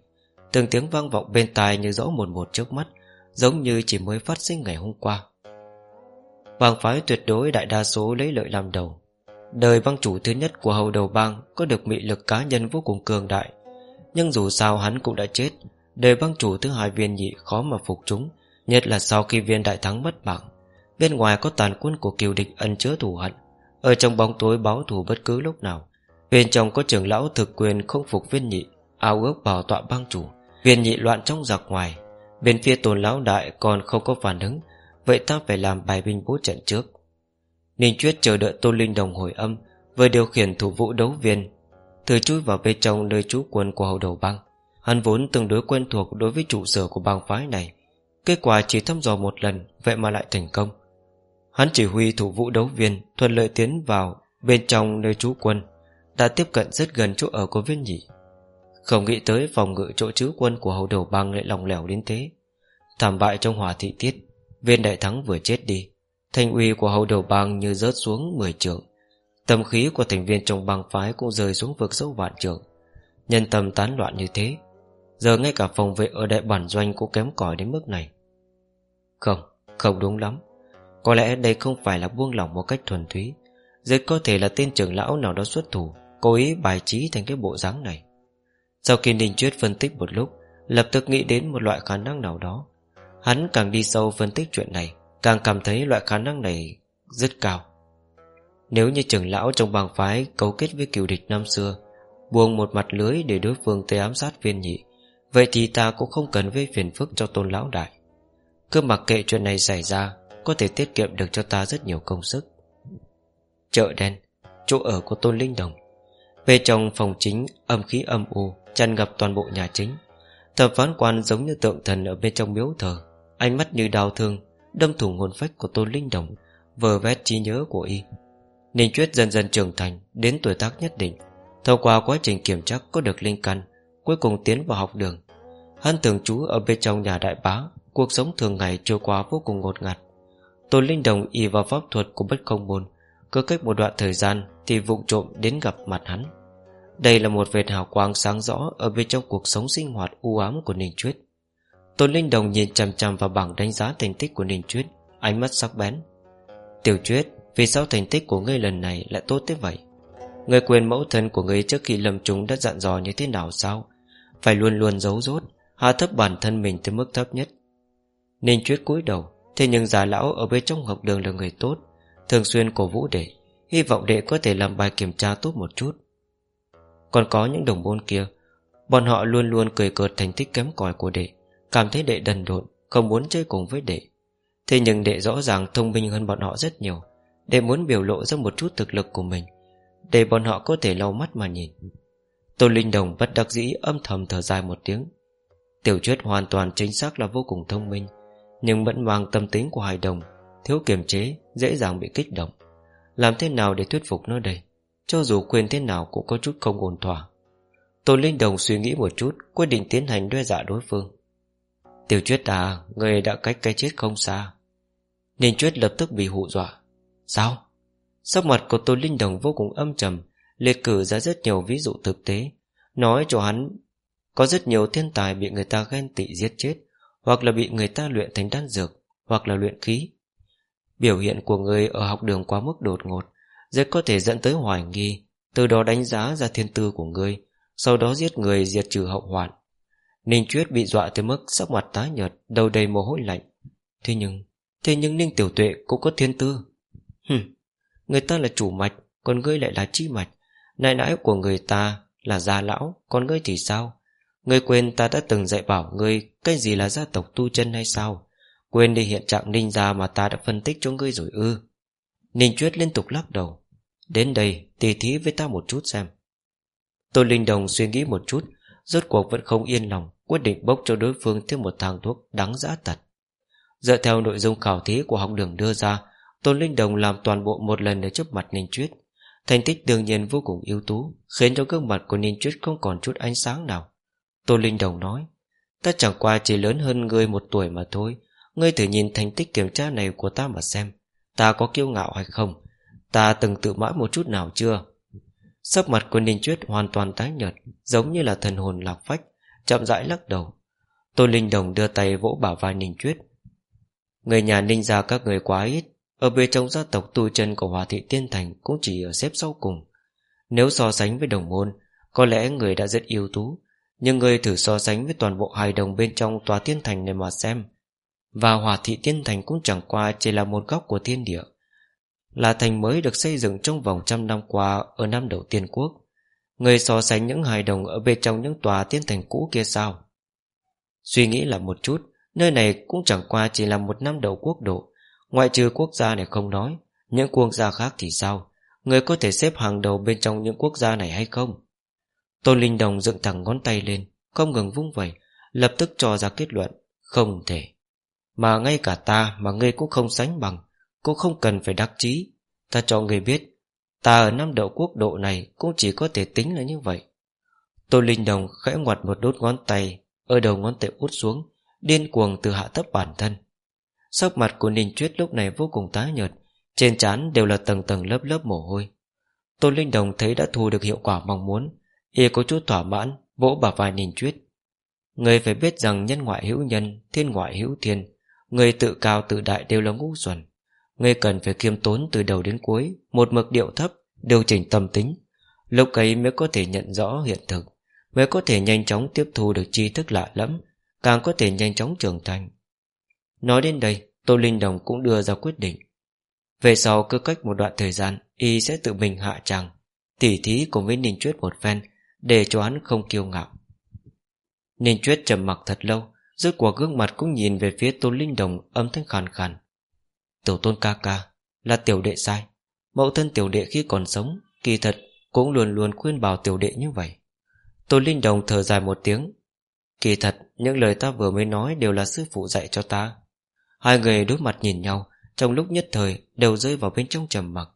Từng tiếng vang vọng bên tai như rõ một một trước mắt, Giống như chỉ mới phát sinh ngày hôm qua. Bang phái tuyệt đối đại đa số lấy lợi làm đầu. Đời bang chủ thứ nhất của hầu đầu bang Có được mị lực cá nhân vô cùng cường đại. Nhưng dù sao hắn cũng đã chết, Đời bang chủ thứ hai viên nhị khó mà phục chúng, Nhất là sau khi viên đại thắng mất mạng. Bên ngoài có tàn quân của kiều địch ẩn chứa thù hận, Ở trong bóng tối báo thù bất cứ lúc nào. Bên trong có trưởng lão thực quyền không phục viên nhị, Ao ước bảo tọa bang chủ. Viên nhị loạn trong giặc ngoài. Bên phía tồn lão đại còn không có phản ứng, Vậy ta phải làm bài binh bố trận trước. Ninh Chuyết chờ đợi tôn Linh Đồng hồi âm, Vừa điều khiển thủ vũ đấu viên. Thử chui vào bên trong nơi trú quân của hậu đầu băng Hắn vốn tương đối quen thuộc Đối với trụ sở của bang phái này. Kết quả chỉ thăm dò một lần, Vậy mà lại thành công. Hắn chỉ huy thủ vũ đấu viên Thuận lợi tiến vào bên trong nơi trú quân, Đã tiếp cận rất gần chỗ ở của viên nhị không nghĩ tới phòng ngự chỗ chữ quân của hầu đầu bang lại lòng lẻo đến thế. Thảm bại trong hỏa thị tiết Viên đại thắng vừa chết đi. Thanh uy của hầu đầu bang như rớt xuống 10 trường Tâm khí của thành viên trong bang phái Cũng rơi xuống vực sâu vạn trường Nhân tâm tán loạn như thế Giờ ngay cả phòng vệ ở đại bản doanh Cũng kém cỏi đến mức này. Không, không đúng lắm. Có lẽ đây không phải là buông lỏng một cách thuần túy. Rất có thể là tên trưởng lão nào đó xuất thủ Cố ý bài trí thành cái bộ dáng này sau khi Ninh Chuyết phân tích một lúc, Lập tức nghĩ đến một loại khả năng nào đó. Hắn càng đi sâu phân tích chuyện này, Càng cảm thấy loại khả năng này rất cao. Nếu như trưởng lão trong bang phái Cấu kết với cựu địch năm xưa, Buông một mặt lưới để đối phương tới ám sát viên nhị, Vậy thì ta cũng không cần gây phiền phức cho tôn lão đại. Cứ mặc kệ chuyện này xảy ra, Có thể tiết kiệm được cho ta rất nhiều công sức. Chợ đen, Chỗ ở của tôn linh đồng. Về trong phòng chính âm khí âm u tràn ngập toàn bộ nhà chính. Thập phán quan giống như tượng thần ở bên trong miếu thờ. Ánh mắt như đau thương, đâm thủng hồn phách của tôn linh đồng, vờ vét trí nhớ của y. Ninh chuyết dần dần trưởng thành, đến tuổi tác nhất định. Thông qua quá trình kiểm tra có được linh căn, cuối cùng tiến vào học đường. Hắn thường trú ở bên trong nhà đại bá, cuộc sống thường ngày trôi qua vô cùng ngột ngạt. Tôn linh đồng y vào pháp thuật của bất không môn, cứ cách một đoạn thời gian thì vụng trộm đến gặp mặt hắn đây là một vệt hào quang sáng rõ Ở bên trong cuộc sống sinh hoạt u ám của Ninh Chuyết. Tôn Linh Đồng nhìn chằm chằm vào bảng đánh giá thành tích của Ninh Chuyết, Ánh mắt sắc bén. Tiểu Chuyết, Vì sao thành tích của ngươi lần này lại tốt thế vậy? Người quyền mẫu thân của ngươi trước khi lầm chúng đã dặn dò như thế nào sao? Phải luôn luôn giấu rốt, Hạ thấp bản thân mình tới mức thấp nhất. Ninh Chuyết cúi đầu, Thế nhưng già lão ở bên trong học đường là người tốt, Thường xuyên cổ vũ đệ, Hy vọng đệ có thể làm bài kiểm tra tốt một chút còn có những đồng môn kia, Bọn họ luôn luôn cười cợt thành tích kém cỏi của đệ, Cảm thấy đệ đần độn, Không muốn chơi cùng với đệ. Thế nhưng đệ rõ ràng thông minh hơn bọn họ rất nhiều, Đệ muốn biểu lộ ra một chút thực lực của mình, Để bọn họ có thể lau mắt mà nhìn. Tô Linh Đồng bất đắc dĩ âm thầm thở dài một tiếng. Tiểu truyết hoàn toàn chính xác là vô cùng thông minh, Nhưng vẫn mang tâm tính của hài đồng, Thiếu kiềm chế, Dễ dàng bị kích động. Làm thế nào để thuyết phục nó đây? Cho dù khuyên thế nào cũng có chút không ổn thỏa. Tôn Linh Đồng suy nghĩ một chút, Quyết định tiến hành đe dọa đối phương. Tiểu Chuyết à Người đã cách cái chết không xa. Ninh Chuyết lập tức bị hụ dọa. Sao? Sắc mặt của Tôn Linh Đồng vô cùng âm trầm Liệt cử ra rất nhiều ví dụ thực tế. Nói cho hắn, Có rất nhiều thiên tài bị người ta ghen tị giết chết, Hoặc là bị người ta luyện thành đan dược, Hoặc là luyện khí. Biểu hiện của người ở học đường quá mức đột ngột. Rất có thể dẫn tới hoài nghi, Từ đó đánh giá ra thiên tư của ngươi, Sau đó giết người diệt trừ hậu hoạn. Ninh Chuyết bị dọa tới mức sắc mặt tái nhợt, Đầu đầy mồ hôi lạnh. Thế nhưng Thế nhưng Ninh Tiểu Tuệ cũng có thiên tư. Hừm Người ta là chủ mạch, Còn ngươi lại là chi mạch. Nại nãi của người ta là già lão, Còn ngươi thì sao? Ngươi quên ta đã từng dạy bảo ngươi Cái gì là gia tộc tu chân hay sao? Quên đi hiện trạng ninh gia mà ta đã phân tích cho ngươi rồi ư? Ninh Chuyết liên tục lắc đầu. Đến đây tỉ thí với ta một chút xem. Tôn Linh Đồng suy nghĩ một chút, Rốt cuộc vẫn không yên lòng, Quyết định bốc cho đối phương thêm một thang thuốc đáng dã tật Dựa theo nội dung khảo thí của học đường đưa ra, Tôn Linh Đồng làm toàn bộ một lần để trước mặt Ninh Chuyết Thành tích đương nhiên vô cùng ưu tú, Khiến cho gương mặt của Ninh Chuyết không còn chút ánh sáng nào. Tôn Linh Đồng nói, Ta chẳng qua chỉ lớn hơn ngươi một tuổi mà thôi, Ngươi thử nhìn thành tích kiểm tra này của ta mà xem, Ta có kiêu ngạo hay không? Ta từng tự mãi một chút nào chưa? Sắc mặt của Ninh Chuyết hoàn toàn tái nhợt, Giống như là thần hồn lạc phách, Chậm rãi lắc đầu. Tôn Linh Đồng đưa tay vỗ bảo vai Ninh Chuyết Người nhà Ninh gia các người quá ít, Ở bên trong gia tộc tu chân của Hòa Thị Tiên Thành Cũng chỉ ở xếp sau cùng. Nếu so sánh với đồng môn, Có lẽ người đã rất ưu tú, Nhưng người thử so sánh với toàn bộ hài đồng bên trong tòa tiên thành này mà xem, Và Hòa Thị Tiên Thành cũng chẳng qua Chỉ là một góc của thiên địa. Là thành mới được xây dựng trong vòng trăm năm qua Ở năm đầu tiên quốc. Người so sánh những hài đồng Ở bên trong những tòa tiên thành cũ kia sao? Suy nghĩ là một chút, Nơi này cũng chẳng qua chỉ là một năm đầu quốc độ. Ngoại trừ quốc gia này không nói, Những quốc gia khác thì sao? Người có thể xếp hàng đầu bên trong những quốc gia này hay không? Tôn Linh Đồng dựng thẳng ngón tay lên, Không ngừng vung vẩy, Lập tức cho ra kết luận, Không thể. Mà ngay cả ta mà ngươi cũng không sánh bằng cũng không cần phải đắc chí. Ta cho người biết, Ta ở năm đậu quốc độ này Cũng chỉ có thể tính là như vậy. Tôn Linh Đồng khẽ ngoặt một đốt ngón tay Ở đầu ngón tay út xuống, Điên cuồng từ hạ thấp bản thân. Sắc mặt của Ninh Chuyết lúc này vô cùng tái nhợt, Trên trán đều là tầng tầng lớp lớp mồ hôi. Tôn Linh Đồng thấy đã thu được hiệu quả mong muốn, Y có chút thỏa mãn, Vỗ bà vai Ninh Chuyết Người phải biết rằng nhân ngoại hữu nhân, Thiên ngoại hữu thiên, Người tự cao tự đại đều là ngu xuẩn. Ngươi cần phải kiêm tốn từ đầu đến cuối, Một mực điệu thấp, Điều chỉnh tâm tính. Lúc ấy mới có thể nhận rõ hiện thực, Mới có thể nhanh chóng tiếp thu được tri thức lạ lẫm, Càng có thể nhanh chóng trưởng thành. Nói đến đây, Tô Linh Đồng cũng đưa ra quyết định. Về sau cứ cách một đoạn thời gian, Y sẽ tự mình hạ tràng, Tỉ thí cùng với Ninh Chuyết một phen, Để cho hắn không kiêu ngạo. Ninh Chuyết trầm mặc thật lâu, Rốt cuộc gương mặt cũng nhìn về phía Tô Linh Đồng Âm thanh khàn khàn. Tiểu tôn ca ca Là tiểu đệ sai. Mẫu thân tiểu đệ khi còn sống, Kỳ thật cũng luôn luôn khuyên bảo tiểu đệ như vậy. Tôn Linh Đồng thở dài một tiếng. Kỳ thật, những lời ta vừa mới nói Đều là sư phụ dạy cho ta. Hai người đối mặt nhìn nhau, Trong lúc nhất thời đều rơi vào bên trong trầm mặc.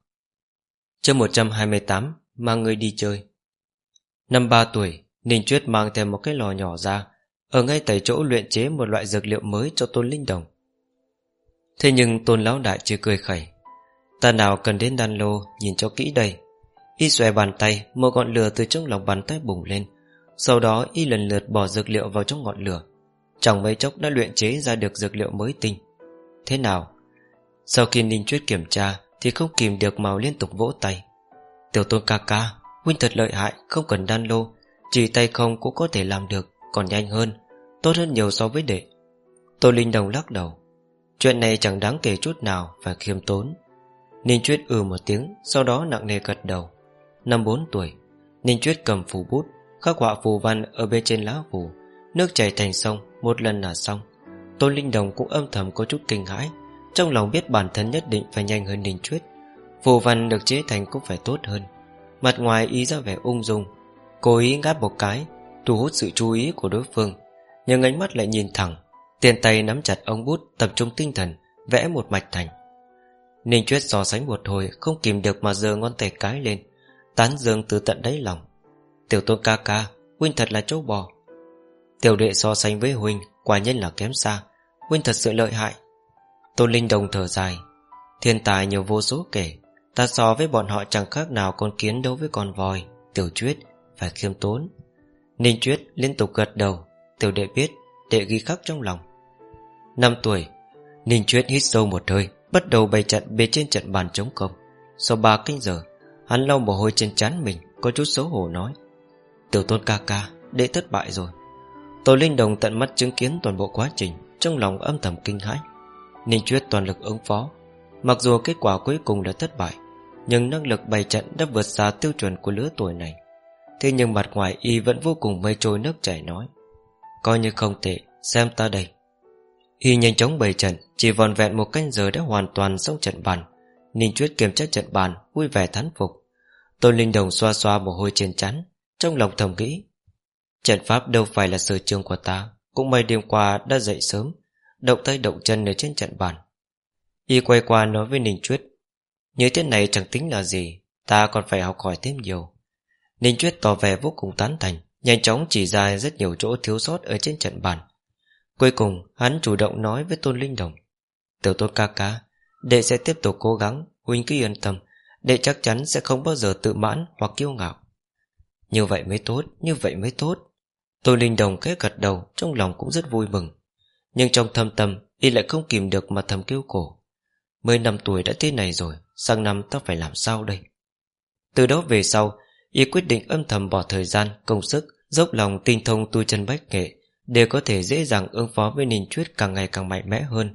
Chương 128 Mang người đi chơi. Năm ba tuổi, Ninh Chuyết mang theo một cái lò nhỏ ra, Ở ngay tại chỗ luyện chế một loại dược liệu mới cho Tôn Linh Đồng. Thế nhưng Tôn Lão Đại chưa cười khẩy. Ta nào cần đến đan lô, Nhìn cho kỹ đây. Y xòe bàn tay, Một ngọn lửa từ trong lòng bàn tay bùng lên. Sau đó, y lần lượt bỏ dược liệu vào trong ngọn lửa. Chẳng mấy chốc đã luyện chế ra được dược liệu mới tinh. Thế nào? Sau khi Ninh Chuyết kiểm tra, Thì không kìm được màu liên tục vỗ tay. Tiểu tôn ca ca, Huynh thật lợi hại, không cần đan lô. Chỉ tay không cũng có thể làm được, Còn nhanh hơn, Tốt hơn nhiều so với đệ. Tô Linh Đồng lắc đầu. Chuyện này chẳng đáng kể chút nào Phải khiêm tốn. Ninh Chuyết ừ một tiếng, Sau đó nặng nề gật đầu. Năm bốn tuổi, Ninh Chuyết cầm phù bút, Khắc họa phù văn ở bên trên lá phù. Nước chảy thành sông, Một lần là xong. Tôn Linh Đồng cũng âm thầm có chút kinh hãi, Trong lòng biết bản thân nhất định phải nhanh hơn Ninh Chuyết. Phù văn được chế thành cũng phải tốt hơn. Mặt ngoài ý ra vẻ ung dung, Cố ý ngáp một cái, Thu hút sự chú ý của đối phương. Nhưng ánh mắt lại nhìn thẳng Tiền tay nắm chặt ống bút, Tập trung tinh thần, Vẽ một mạch thành. Ninh Chuyết so sánh một hồi, Không kìm được mà giơ ngón tay cái lên, Tán dương từ tận đáy lòng. Tiểu tôn ca ca, Huynh thật là châu bò. Tiểu đệ so sánh với Huynh, Quả nhân là kém xa, Huynh thật sự lợi hại. Tôn Linh Đồng thở dài, Thiên tài nhiều vô số kể, Ta so với bọn họ chẳng khác nào con kiến đấu với con voi, Tiểu Chuyết Phải khiêm tốn. Ninh Chuyết liên tục gật đầu, Tiểu đệ biết, Đệ ghi khắc trong lòng. Năm tuổi, Ninh Chuyết hít sâu một hơi, Bắt đầu bày trận bề trên trận bàn chống công. Sau ba kinh giờ, Hắn lau mồ hôi trên trán mình, Có chút xấu hổ nói, Tiểu tôn ca ca, Đệ thất bại rồi. Tổ Linh Đồng tận mắt chứng kiến toàn bộ quá trình, Trong lòng âm thầm kinh hãi. Ninh Chuyết toàn lực ứng phó. Mặc dù kết quả cuối cùng đã thất bại, Nhưng năng lực bày trận đã vượt xa tiêu chuẩn của lứa tuổi này. Thế nhưng mặt ngoài y vẫn vô cùng mây trôi nước chảy nói, Coi như không tệ, Xem ta đây. Y nhanh chóng bày trận, Chỉ vòn vẹn một canh giờ đã hoàn toàn xong trận bàn. Ninh Chuyết kiểm tra trận bàn, Vui vẻ thán phục. Tôn Linh Đồng xoa xoa mồ hôi trên chắn Trong lòng thầm nghĩ, Trận pháp đâu phải là sở trường của ta, Cũng may đêm qua đã dậy sớm, Động tay động chân ở trên trận bàn. Y quay qua nói với Ninh Chuyết, Như thế này chẳng tính là gì, Ta còn phải học hỏi thêm nhiều. Ninh Chuyết tỏ vẻ vô cùng tán thành, Nhanh chóng chỉ ra rất nhiều chỗ thiếu sót Ở trên trận bàn. Cuối cùng hắn chủ động nói với Tôn Linh Đồng. Tiểu tôn ca ca Đệ sẽ tiếp tục cố gắng Huynh cứ yên tâm. Đệ chắc chắn sẽ không bao giờ tự mãn hoặc kiêu ngạo. Như vậy mới tốt Như vậy mới tốt. Tôn Linh Đồng khẽ gật đầu Trong lòng cũng rất vui mừng. Nhưng trong thâm tâm Y lại không kìm được mà thầm kêu cổ mười năm tuổi đã thế này rồi Sang năm ta phải làm sao đây? Từ đó về sau Y quyết định âm thầm bỏ thời gian, công sức Dốc lòng tinh thông tu chân bách nghệ. Để có thể dễ dàng ứng phó với Ninh Chuyết càng ngày càng mạnh mẽ hơn.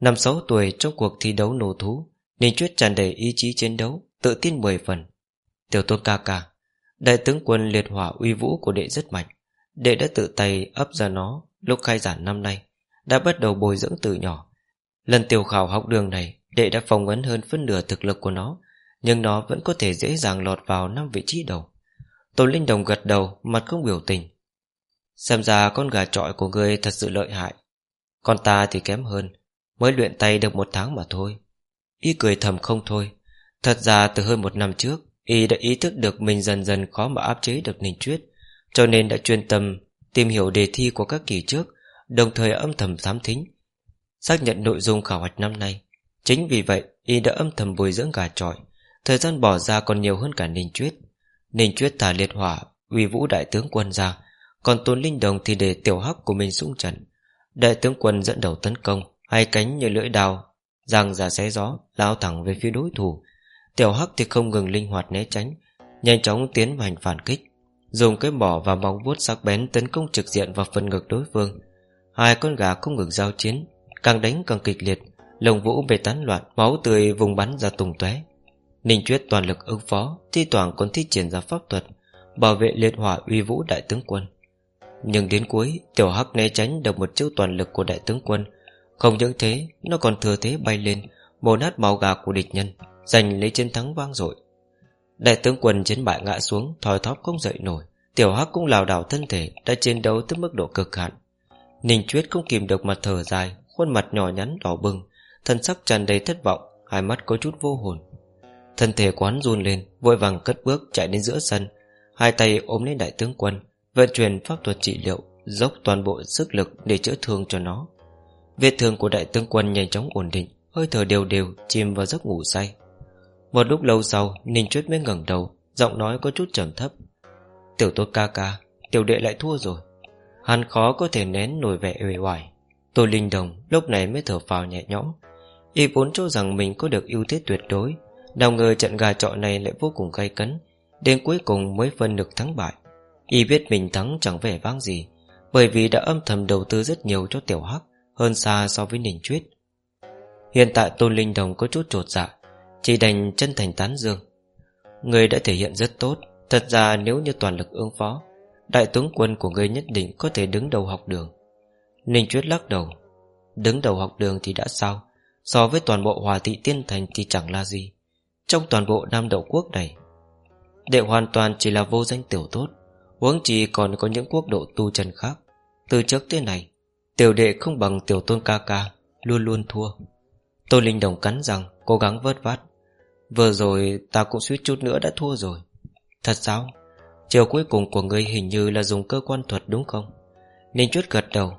Năm sáu tuổi, trong cuộc thi đấu nổ thú, Ninh Chuyết tràn đầy ý chí chiến đấu, Tự tin mười phần. Tiểu tôn ca ca, Đại tướng quân liệt hỏa uy vũ của đệ rất mạnh. Đệ đã tự tay ấp ra nó Lúc khai giảng năm nay, Đã bắt đầu bồi dưỡng từ nhỏ. Lần tiểu khảo học đường này, Đệ đã phỏng vấn hơn phân nửa thực lực của nó, Nhưng nó vẫn có thể dễ dàng lọt vào năm vị trí đầu. Tổ Linh Đồng gật đầu, Mặt không biểu tình. Xem ra con gà trọi của ngươi thật sự lợi hại. Con ta thì kém hơn, Mới luyện tay được một tháng mà thôi. Y cười thầm không thôi. Thật ra từ hơn một năm trước, Y đã ý thức được mình dần dần khó mà áp chế được Ninh Chuyết Cho nên đã chuyên tâm Tìm hiểu đề thi của các kỳ trước, Đồng thời âm thầm giám thính. Xác nhận nội dung khảo hoạch năm nay. Chính vì vậy, Y đã âm thầm bồi dưỡng gà trọi. Thời gian bỏ ra còn nhiều hơn cả Ninh Chuyết Ninh Chuyết thả liệt hỏa Uy vũ đại tướng quân ra còn Tôn Linh Đồng thì để tiểu hắc của mình xuống trận Đại tướng quân dẫn đầu tấn công, Hai cánh như lưỡi đào Giang ra xé gió, Lao thẳng về phía đối thủ. Tiểu hắc thì không ngừng linh hoạt né tránh, Nhanh chóng tiến hành phản kích. Dùng cái mỏ và móng vuốt sắc bén Tấn công trực diện vào phần ngực đối phương. Hai con gà không ngừng giao chiến, Càng đánh càng kịch liệt Lồng vũ bị tán loạn, Máu tươi vùng bắn ra tùng tóe. Ninh Chuyết toàn lực ứng phó, Thi thoảng còn thi triển ra pháp thuật, Bảo vệ liệt hỏa uy vũ đại tướng quân. Nhưng đến cuối, Tiểu Hắc né tránh được một chiêu toàn lực của đại tướng quân. Không những thế, Nó còn thừa thế bay lên Mồ nát máu gà của địch nhân, Giành lấy chiến thắng vang dội. Đại tướng quân chiến bại ngã xuống Thòi thóp không dậy nổi. Tiểu Hắc cũng lảo đảo thân thể, Đã chiến đấu tới mức độ cực hạn. Ninh Chuyết không kìm được mặt thở dài, Khuôn mặt nhỏ nhắn đỏ bừng, Thân sắc tràn đầy thất vọng, Hai mắt có chút vô hồn. Thân thể quán run lên, Vội vàng cất bước chạy đến giữa sân, Hai tay ôm lấy đại tướng quân. Vận chuyển pháp thuật trị liệu, Dốc toàn bộ sức lực để chữa thương cho nó. Vết thương của đại tướng quân nhanh chóng ổn định, Hơi thở đều đều, chìm vào giấc ngủ say. Một lúc lâu sau, Ninh Chuyết mới ngẩng đầu, Giọng nói có chút trầm thấp. Tiểu tốt ca ca, Tiểu đệ lại thua rồi. Hắn khó có thể nén nổi vẻ uể oải. Tôi Linh Đồng lúc này mới thở phào nhẹ nhõm. Y vốn cho rằng mình có được ưu thế tuyệt đối, Nào ngờ trận gà trọ này lại vô cùng gay cấn, Đến cuối cùng mới phân được thắng bại. Y biết mình thắng chẳng vẻ vang gì, Bởi vì đã âm thầm đầu tư rất nhiều cho tiểu hắc, Hơn xa so với nền truyết Hiện tại Tôn Linh Đồng có chút trột dạ Chỉ đành chân thành tán dương. Người đã thể hiện rất tốt, Thật ra nếu như toàn lực ứng phó, Đại tướng quân của người nhất định có thể đứng đầu học đường. Ninh Chuyết lắc đầu, Đứng đầu học đường thì đã sao? So với toàn bộ hòa thị tiên thành thì chẳng là gì. Trong toàn bộ Nam Đậu Quốc này, Đệ hoàn toàn chỉ là vô danh tiểu tốt. Huống chỉ còn có những quốc độ tu chân khác. Từ trước tới này Tiểu đệ không bằng tiểu tôn ca ca, Luôn luôn thua. Tô Linh Đồng cắn rằng Cố gắng vớt vát. Vừa rồi ta cũng suýt chút nữa đã thua rồi. Thật sao? Chiều cuối cùng của ngươi hình như là dùng cơ quan thuật đúng không? Ninh chút gật đầu.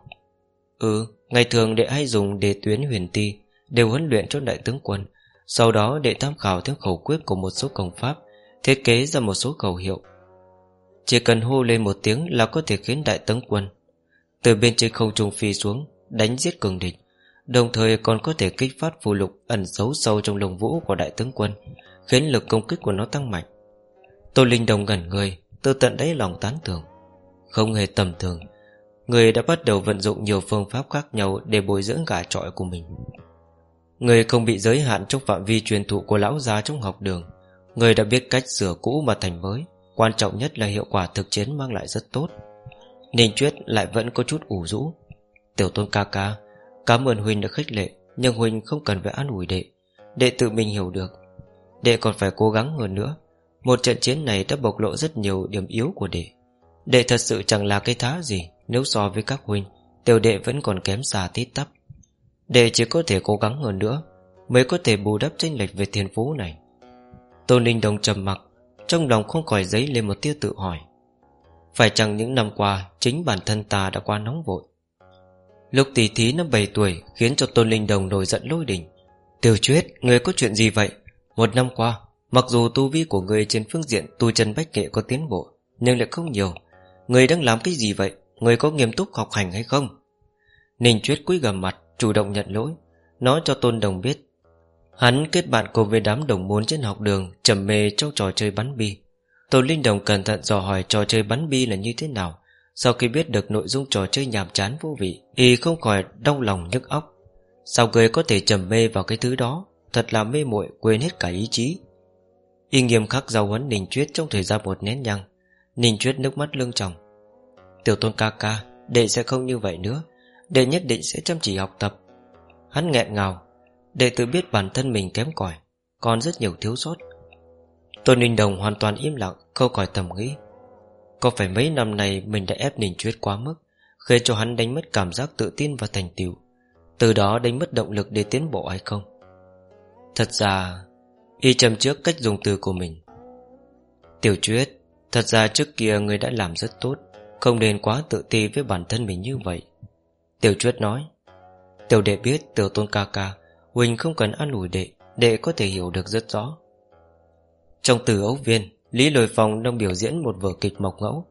Ừ Ngày thường đệ hay dùng đề tuyến huyền ti, Đều huấn luyện cho đại tướng quân. Sau đó đệ tham khảo theo khẩu quyết của một số công pháp, Thiết kế ra một số khẩu hiệu. Chỉ cần hô lên một tiếng Là có thể khiến đại tướng quân Từ bên trên không trung phi xuống, Đánh giết cường địch. Đồng thời còn có thể kích phát phù lục Ẩn giấu sâu trong lồng vũ của đại tướng quân, Khiến lực công kích của nó tăng mạnh. Tô Linh Đồng gần người, Từ tận đáy lòng tán thưởng. Không hề tầm thường, Người đã bắt đầu vận dụng nhiều phương pháp khác nhau Để bồi dưỡng gà trọi của mình. Người không bị giới hạn trong phạm vi truyền thụ của lão già trong học đường. Người đã biết cách sửa cũ mà thành mới. Quan trọng nhất là hiệu quả thực chiến mang lại rất tốt. Ninh Chuyết lại vẫn có chút ủ rũ. Tiểu tôn ca ca, Cảm ơn Huynh đã khích lệ, Nhưng Huynh không cần phải an ủi đệ. Đệ tự mình hiểu được. Đệ còn phải cố gắng hơn nữa. Một trận chiến này đã bộc lộ rất nhiều điểm yếu của đệ. Đệ thật sự chẳng là cái thá gì, Nếu so với các huynh, Tiểu đệ vẫn còn kém xa tít tắp. Đệ chỉ có thể cố gắng hơn nữa, Mới có thể bù đắp tranh lệch về thiên phú này. Tôn Ninh Đồng trầm mặc trong lòng không khỏi giấy lên một tia tự hỏi. Phải chăng những năm qua Chính bản thân ta đã qua nóng vội? Lúc tỷ thí năm 7 tuổi Khiến cho Tôn Linh Đồng nổi giận lôi đỉnh Tiểu Chuyết, người có chuyện gì vậy? Một năm qua, mặc dù tu vi của người Trên phương diện tu chân bách nghệ có tiến bộ Nhưng lại không nhiều. Người đang làm cái gì vậy? Người có nghiêm túc học hành hay không? Ninh Chuyết cúi gầm mặt Chủ động nhận lỗi. Nói cho Tôn Đồng biết Hắn kết bạn cùng với đám đồng môn trên học đường, trầm mê trong trò chơi bắn bi. Tôn Linh Đồng cẩn thận dò hỏi trò chơi bắn bi là như thế nào. Sau khi biết được nội dung trò chơi nhàm chán vô vị, Y không khỏi đau lòng nhức óc. Sao người có thể trầm mê vào cái thứ đó? Thật là mê muội, quên hết cả ý chí. Y nghiêm khắc giao huấn Ninh Chuyết Trong thời gian một nén nhăng Ninh Chuyết nước mắt lưng tròng. Tiểu tôn ca ca, Đệ sẽ không như vậy nữa. Đệ nhất định sẽ chăm chỉ học tập. Hắn nghẹn ngào Đệ tự biết bản thân mình kém cỏi, Còn rất nhiều thiếu sót. Tôn Ninh Đồng hoàn toàn im lặng câu còi tầm nghĩ. Có phải mấy năm này mình đã ép Ninh Chuyết quá mức, Khiến cho hắn đánh mất cảm giác tự tin và thành tựu, Từ đó đánh mất động lực để tiến bộ hay không? Thật ra, Y châm trước cách dùng từ của mình. Tiểu Chuyết, Thật ra trước kia người đã làm rất tốt, Không nên quá tự ti với bản thân mình như vậy. Tiểu Chuyết nói, Tiểu đệ biết, tiểu tôn ca ca Huỳnh không cần ăn ủi đệ Đệ có thể hiểu được rất rõ. Trong từ ấu viên, Lý Lôi Phong đang biểu diễn một vở kịch mộc ngẫu.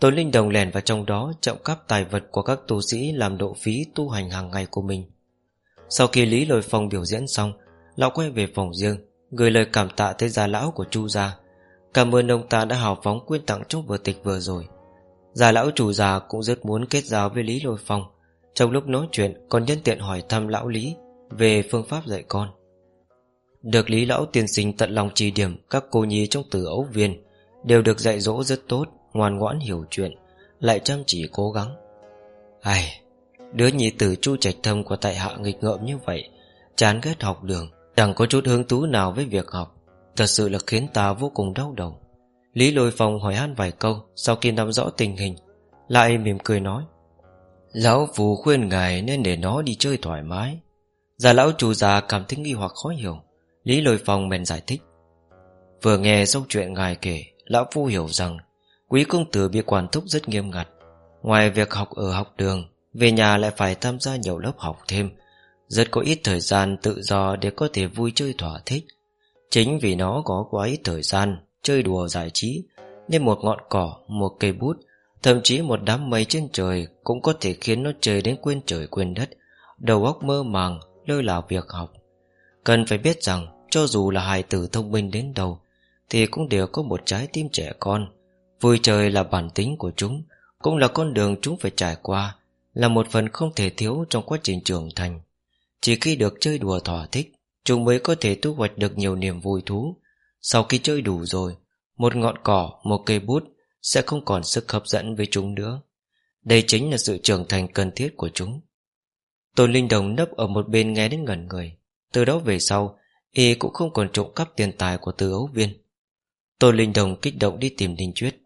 Tối Linh Đồng lèn vào trong đó Trọng cắp tài vật của các tu sĩ Làm độ phí tu hành hàng ngày của mình. Sau khi Lý Lôi Phong biểu diễn xong, Lão quay về phòng riêng, Gửi lời cảm tạ tới gia lão của Chu gia. Cảm ơn ông ta đã hào phóng quyên tặng trong vở tịch vừa rồi. Già lão chủ già cũng rất muốn kết giao với Lý Lôi Phong. Trong lúc nói chuyện, còn nhân tiện hỏi thăm lão Lý. Về phương pháp dạy con. Được Lý Lão tiên sinh tận lòng chỉ điểm, Các cô nhi trong tử ấu viên Đều được dạy dỗ rất tốt, Ngoan ngoãn hiểu chuyện, Lại chăm chỉ cố gắng. Ai, Đứa nhị tử chu trạch thâm của tại hạ nghịch ngợm như vậy, Chán ghét học đường, Chẳng có chút hứng thú nào với việc học. Thật sự là khiến ta vô cùng đau đầu. Lý lôi phòng hỏi han vài câu, Sau khi nắm rõ tình hình, Lại mỉm cười nói Lão phù khuyên ngài nên để nó đi chơi thoải mái. Già lão chủ già cảm thấy nghi hoặc khó hiểu Lý Lôi Phong bèn giải thích. Vừa nghe dâu chuyện ngài kể Lão Phu hiểu rằng Quý công tử bị quản thúc rất nghiêm ngặt. Ngoài việc học ở học đường Về nhà lại phải tham gia nhiều lớp học thêm. Rất có ít thời gian tự do Để có thể vui chơi thỏa thích. Chính vì nó có quá ít thời gian Chơi đùa giải trí Nên một ngọn cỏ, một cây bút Thậm chí một đám mây trên trời Cũng có thể khiến nó chơi đến quên trời quên đất Đầu óc mơ màng Lơi là việc học. Cần phải biết rằng cho dù là hài tử thông minh đến đâu Thì cũng đều có một trái tim trẻ con. Vui chơi là bản tính của chúng Cũng là con đường chúng phải trải qua Là một phần không thể thiếu trong quá trình trưởng thành. Chỉ khi được chơi đùa thỏa thích Chúng mới có thể thu hoạch được nhiều niềm vui thú. Sau khi chơi đủ rồi Một ngọn cỏ, một cây bút Sẽ không còn sức hấp dẫn với chúng nữa. Đây chính là sự trưởng thành cần thiết của chúng. Tôn Linh Đồng nấp ở một bên nghe đến ngẩn người. Từ đó về sau Y cũng không còn trộm cắp tiền tài của từ ấu viên. Tôn Linh Đồng kích động đi tìm Ninh Chuyết.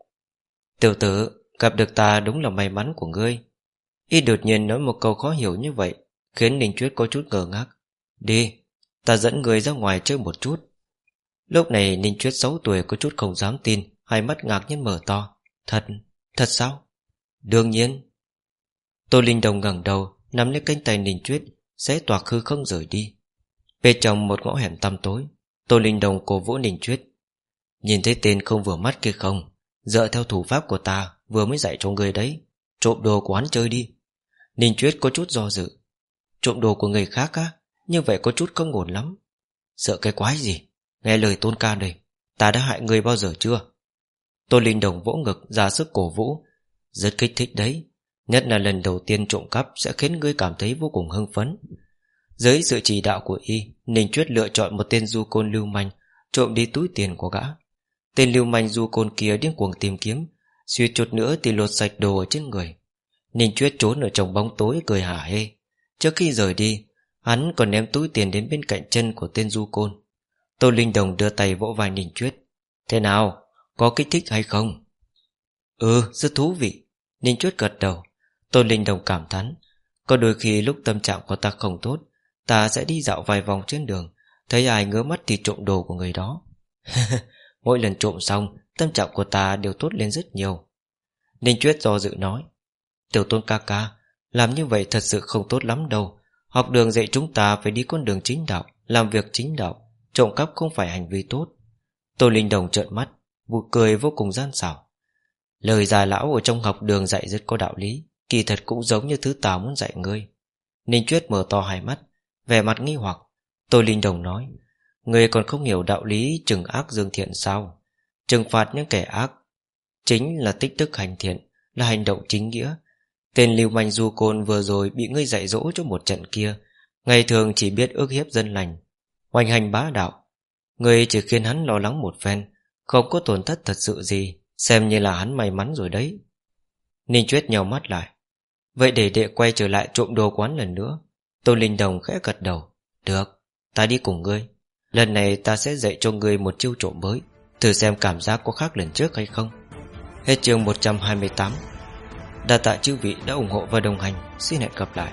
Tiểu tử Gặp được ta đúng là may mắn của ngươi. Y đột nhiên nói một câu khó hiểu như vậy Khiến Ninh Chuyết có chút ngờ ngác. Đi, Ta dẫn người ra ngoài chơi một chút. Lúc này Ninh Chuyết 6 tuổi có chút không dám tin Hai mắt ngạc nhiên mở to. Thật, thật sao? Đương nhiên. Tô Linh Đồng ngẩng đầu Nắm lấy cánh tay Ninh Chuyết Sẽ toạc hư không rời đi. Bên trong một ngõ hẻm tăm tối, Tô Linh Đồng cổ vũ Ninh Chuyết Nhìn thấy tên không vừa mắt kia không, Dựa theo thủ pháp của ta Vừa mới dạy cho người đấy, Trộm đồ của hắn chơi đi. Ninh Chuyết có chút do dự. Trộm đồ của người khác á, Như vậy có chút không ổn lắm. Sợ cái quái gì? Nghe lời tôn ca đây, Ta đã hại người bao giờ chưa? Tô Linh Đồng vỗ ngực ra sức cổ vũ. Rất kích thích đấy. Nhất là lần đầu tiên trộm cắp Sẽ khiến ngươi cảm thấy vô cùng hưng phấn. Dưới sự chỉ đạo của y Ninh Chuyết lựa chọn một tên du côn lưu manh Trộm đi túi tiền của gã. Tên lưu manh du côn kia điên cuồng tìm kiếm Suýt chút nữa thì lột sạch đồ ở trên người. Ninh Chuyết trốn ở trong bóng tối cười hả hê. Trước khi rời đi Hắn còn ném túi tiền đến bên cạnh chân của tên du côn. Tô Linh Đồng đưa tay vỗ vai Ninh Chuyết. Thế nào? Có kích thích hay không? Ừ, rất thú vị. Ninh Chuyết gật đầu. Tôn Linh Đồng cảm thán, Có đôi khi lúc tâm trạng của ta không tốt, Ta sẽ đi dạo vài vòng trên đường, Thấy ai ngứa mắt thì trộm đồ của người đó. Mỗi lần trộm xong, Tâm trạng của ta đều tốt lên rất nhiều. Ninh Chuyết do dự nói, Tiểu tôn ca ca, Làm như vậy thật sự không tốt lắm đâu. Học đường dạy chúng ta phải đi con đường chính đạo, Làm việc chính đạo, Trộm cắp không phải hành vi tốt. Tô Linh Đồng trợn mắt Vụ cười vô cùng gian xảo. Lời già lão ở trong học đường dạy rất có đạo lý. Kỳ thật cũng giống như thứ tào muốn dạy ngươi. Ninh Chuyết mở to hai mắt, Vẻ mặt nghi hoặc. Tô Linh Đồng nói, Ngươi còn không hiểu đạo lý trừng ác dương thiện sao? Trừng phạt những kẻ ác Chính là tích đức hành thiện, Là hành động chính nghĩa. Tên lưu manh du côn vừa rồi Bị ngươi dạy dỗ cho một trận kia, Ngày thường chỉ biết ước hiếp dân lành, Hoành hành bá đạo. Ngươi chỉ khiến hắn lo lắng một phen, Không có tổn thất thật sự gì, Xem như là hắn may mắn rồi đấy. Ninh Chuyết nhau mắt lại. Vậy để đệ quay trở lại trộm đồ quán lần nữa. Tô Linh Đồng khẽ gật đầu. Được, ta đi cùng ngươi. Lần này ta sẽ dạy cho ngươi một chiêu trộm mới. Thử xem cảm giác có khác lần trước hay không. Hết chương 128 Đa tạ chư vị đã ủng hộ và đồng hành. Xin hẹn gặp lại.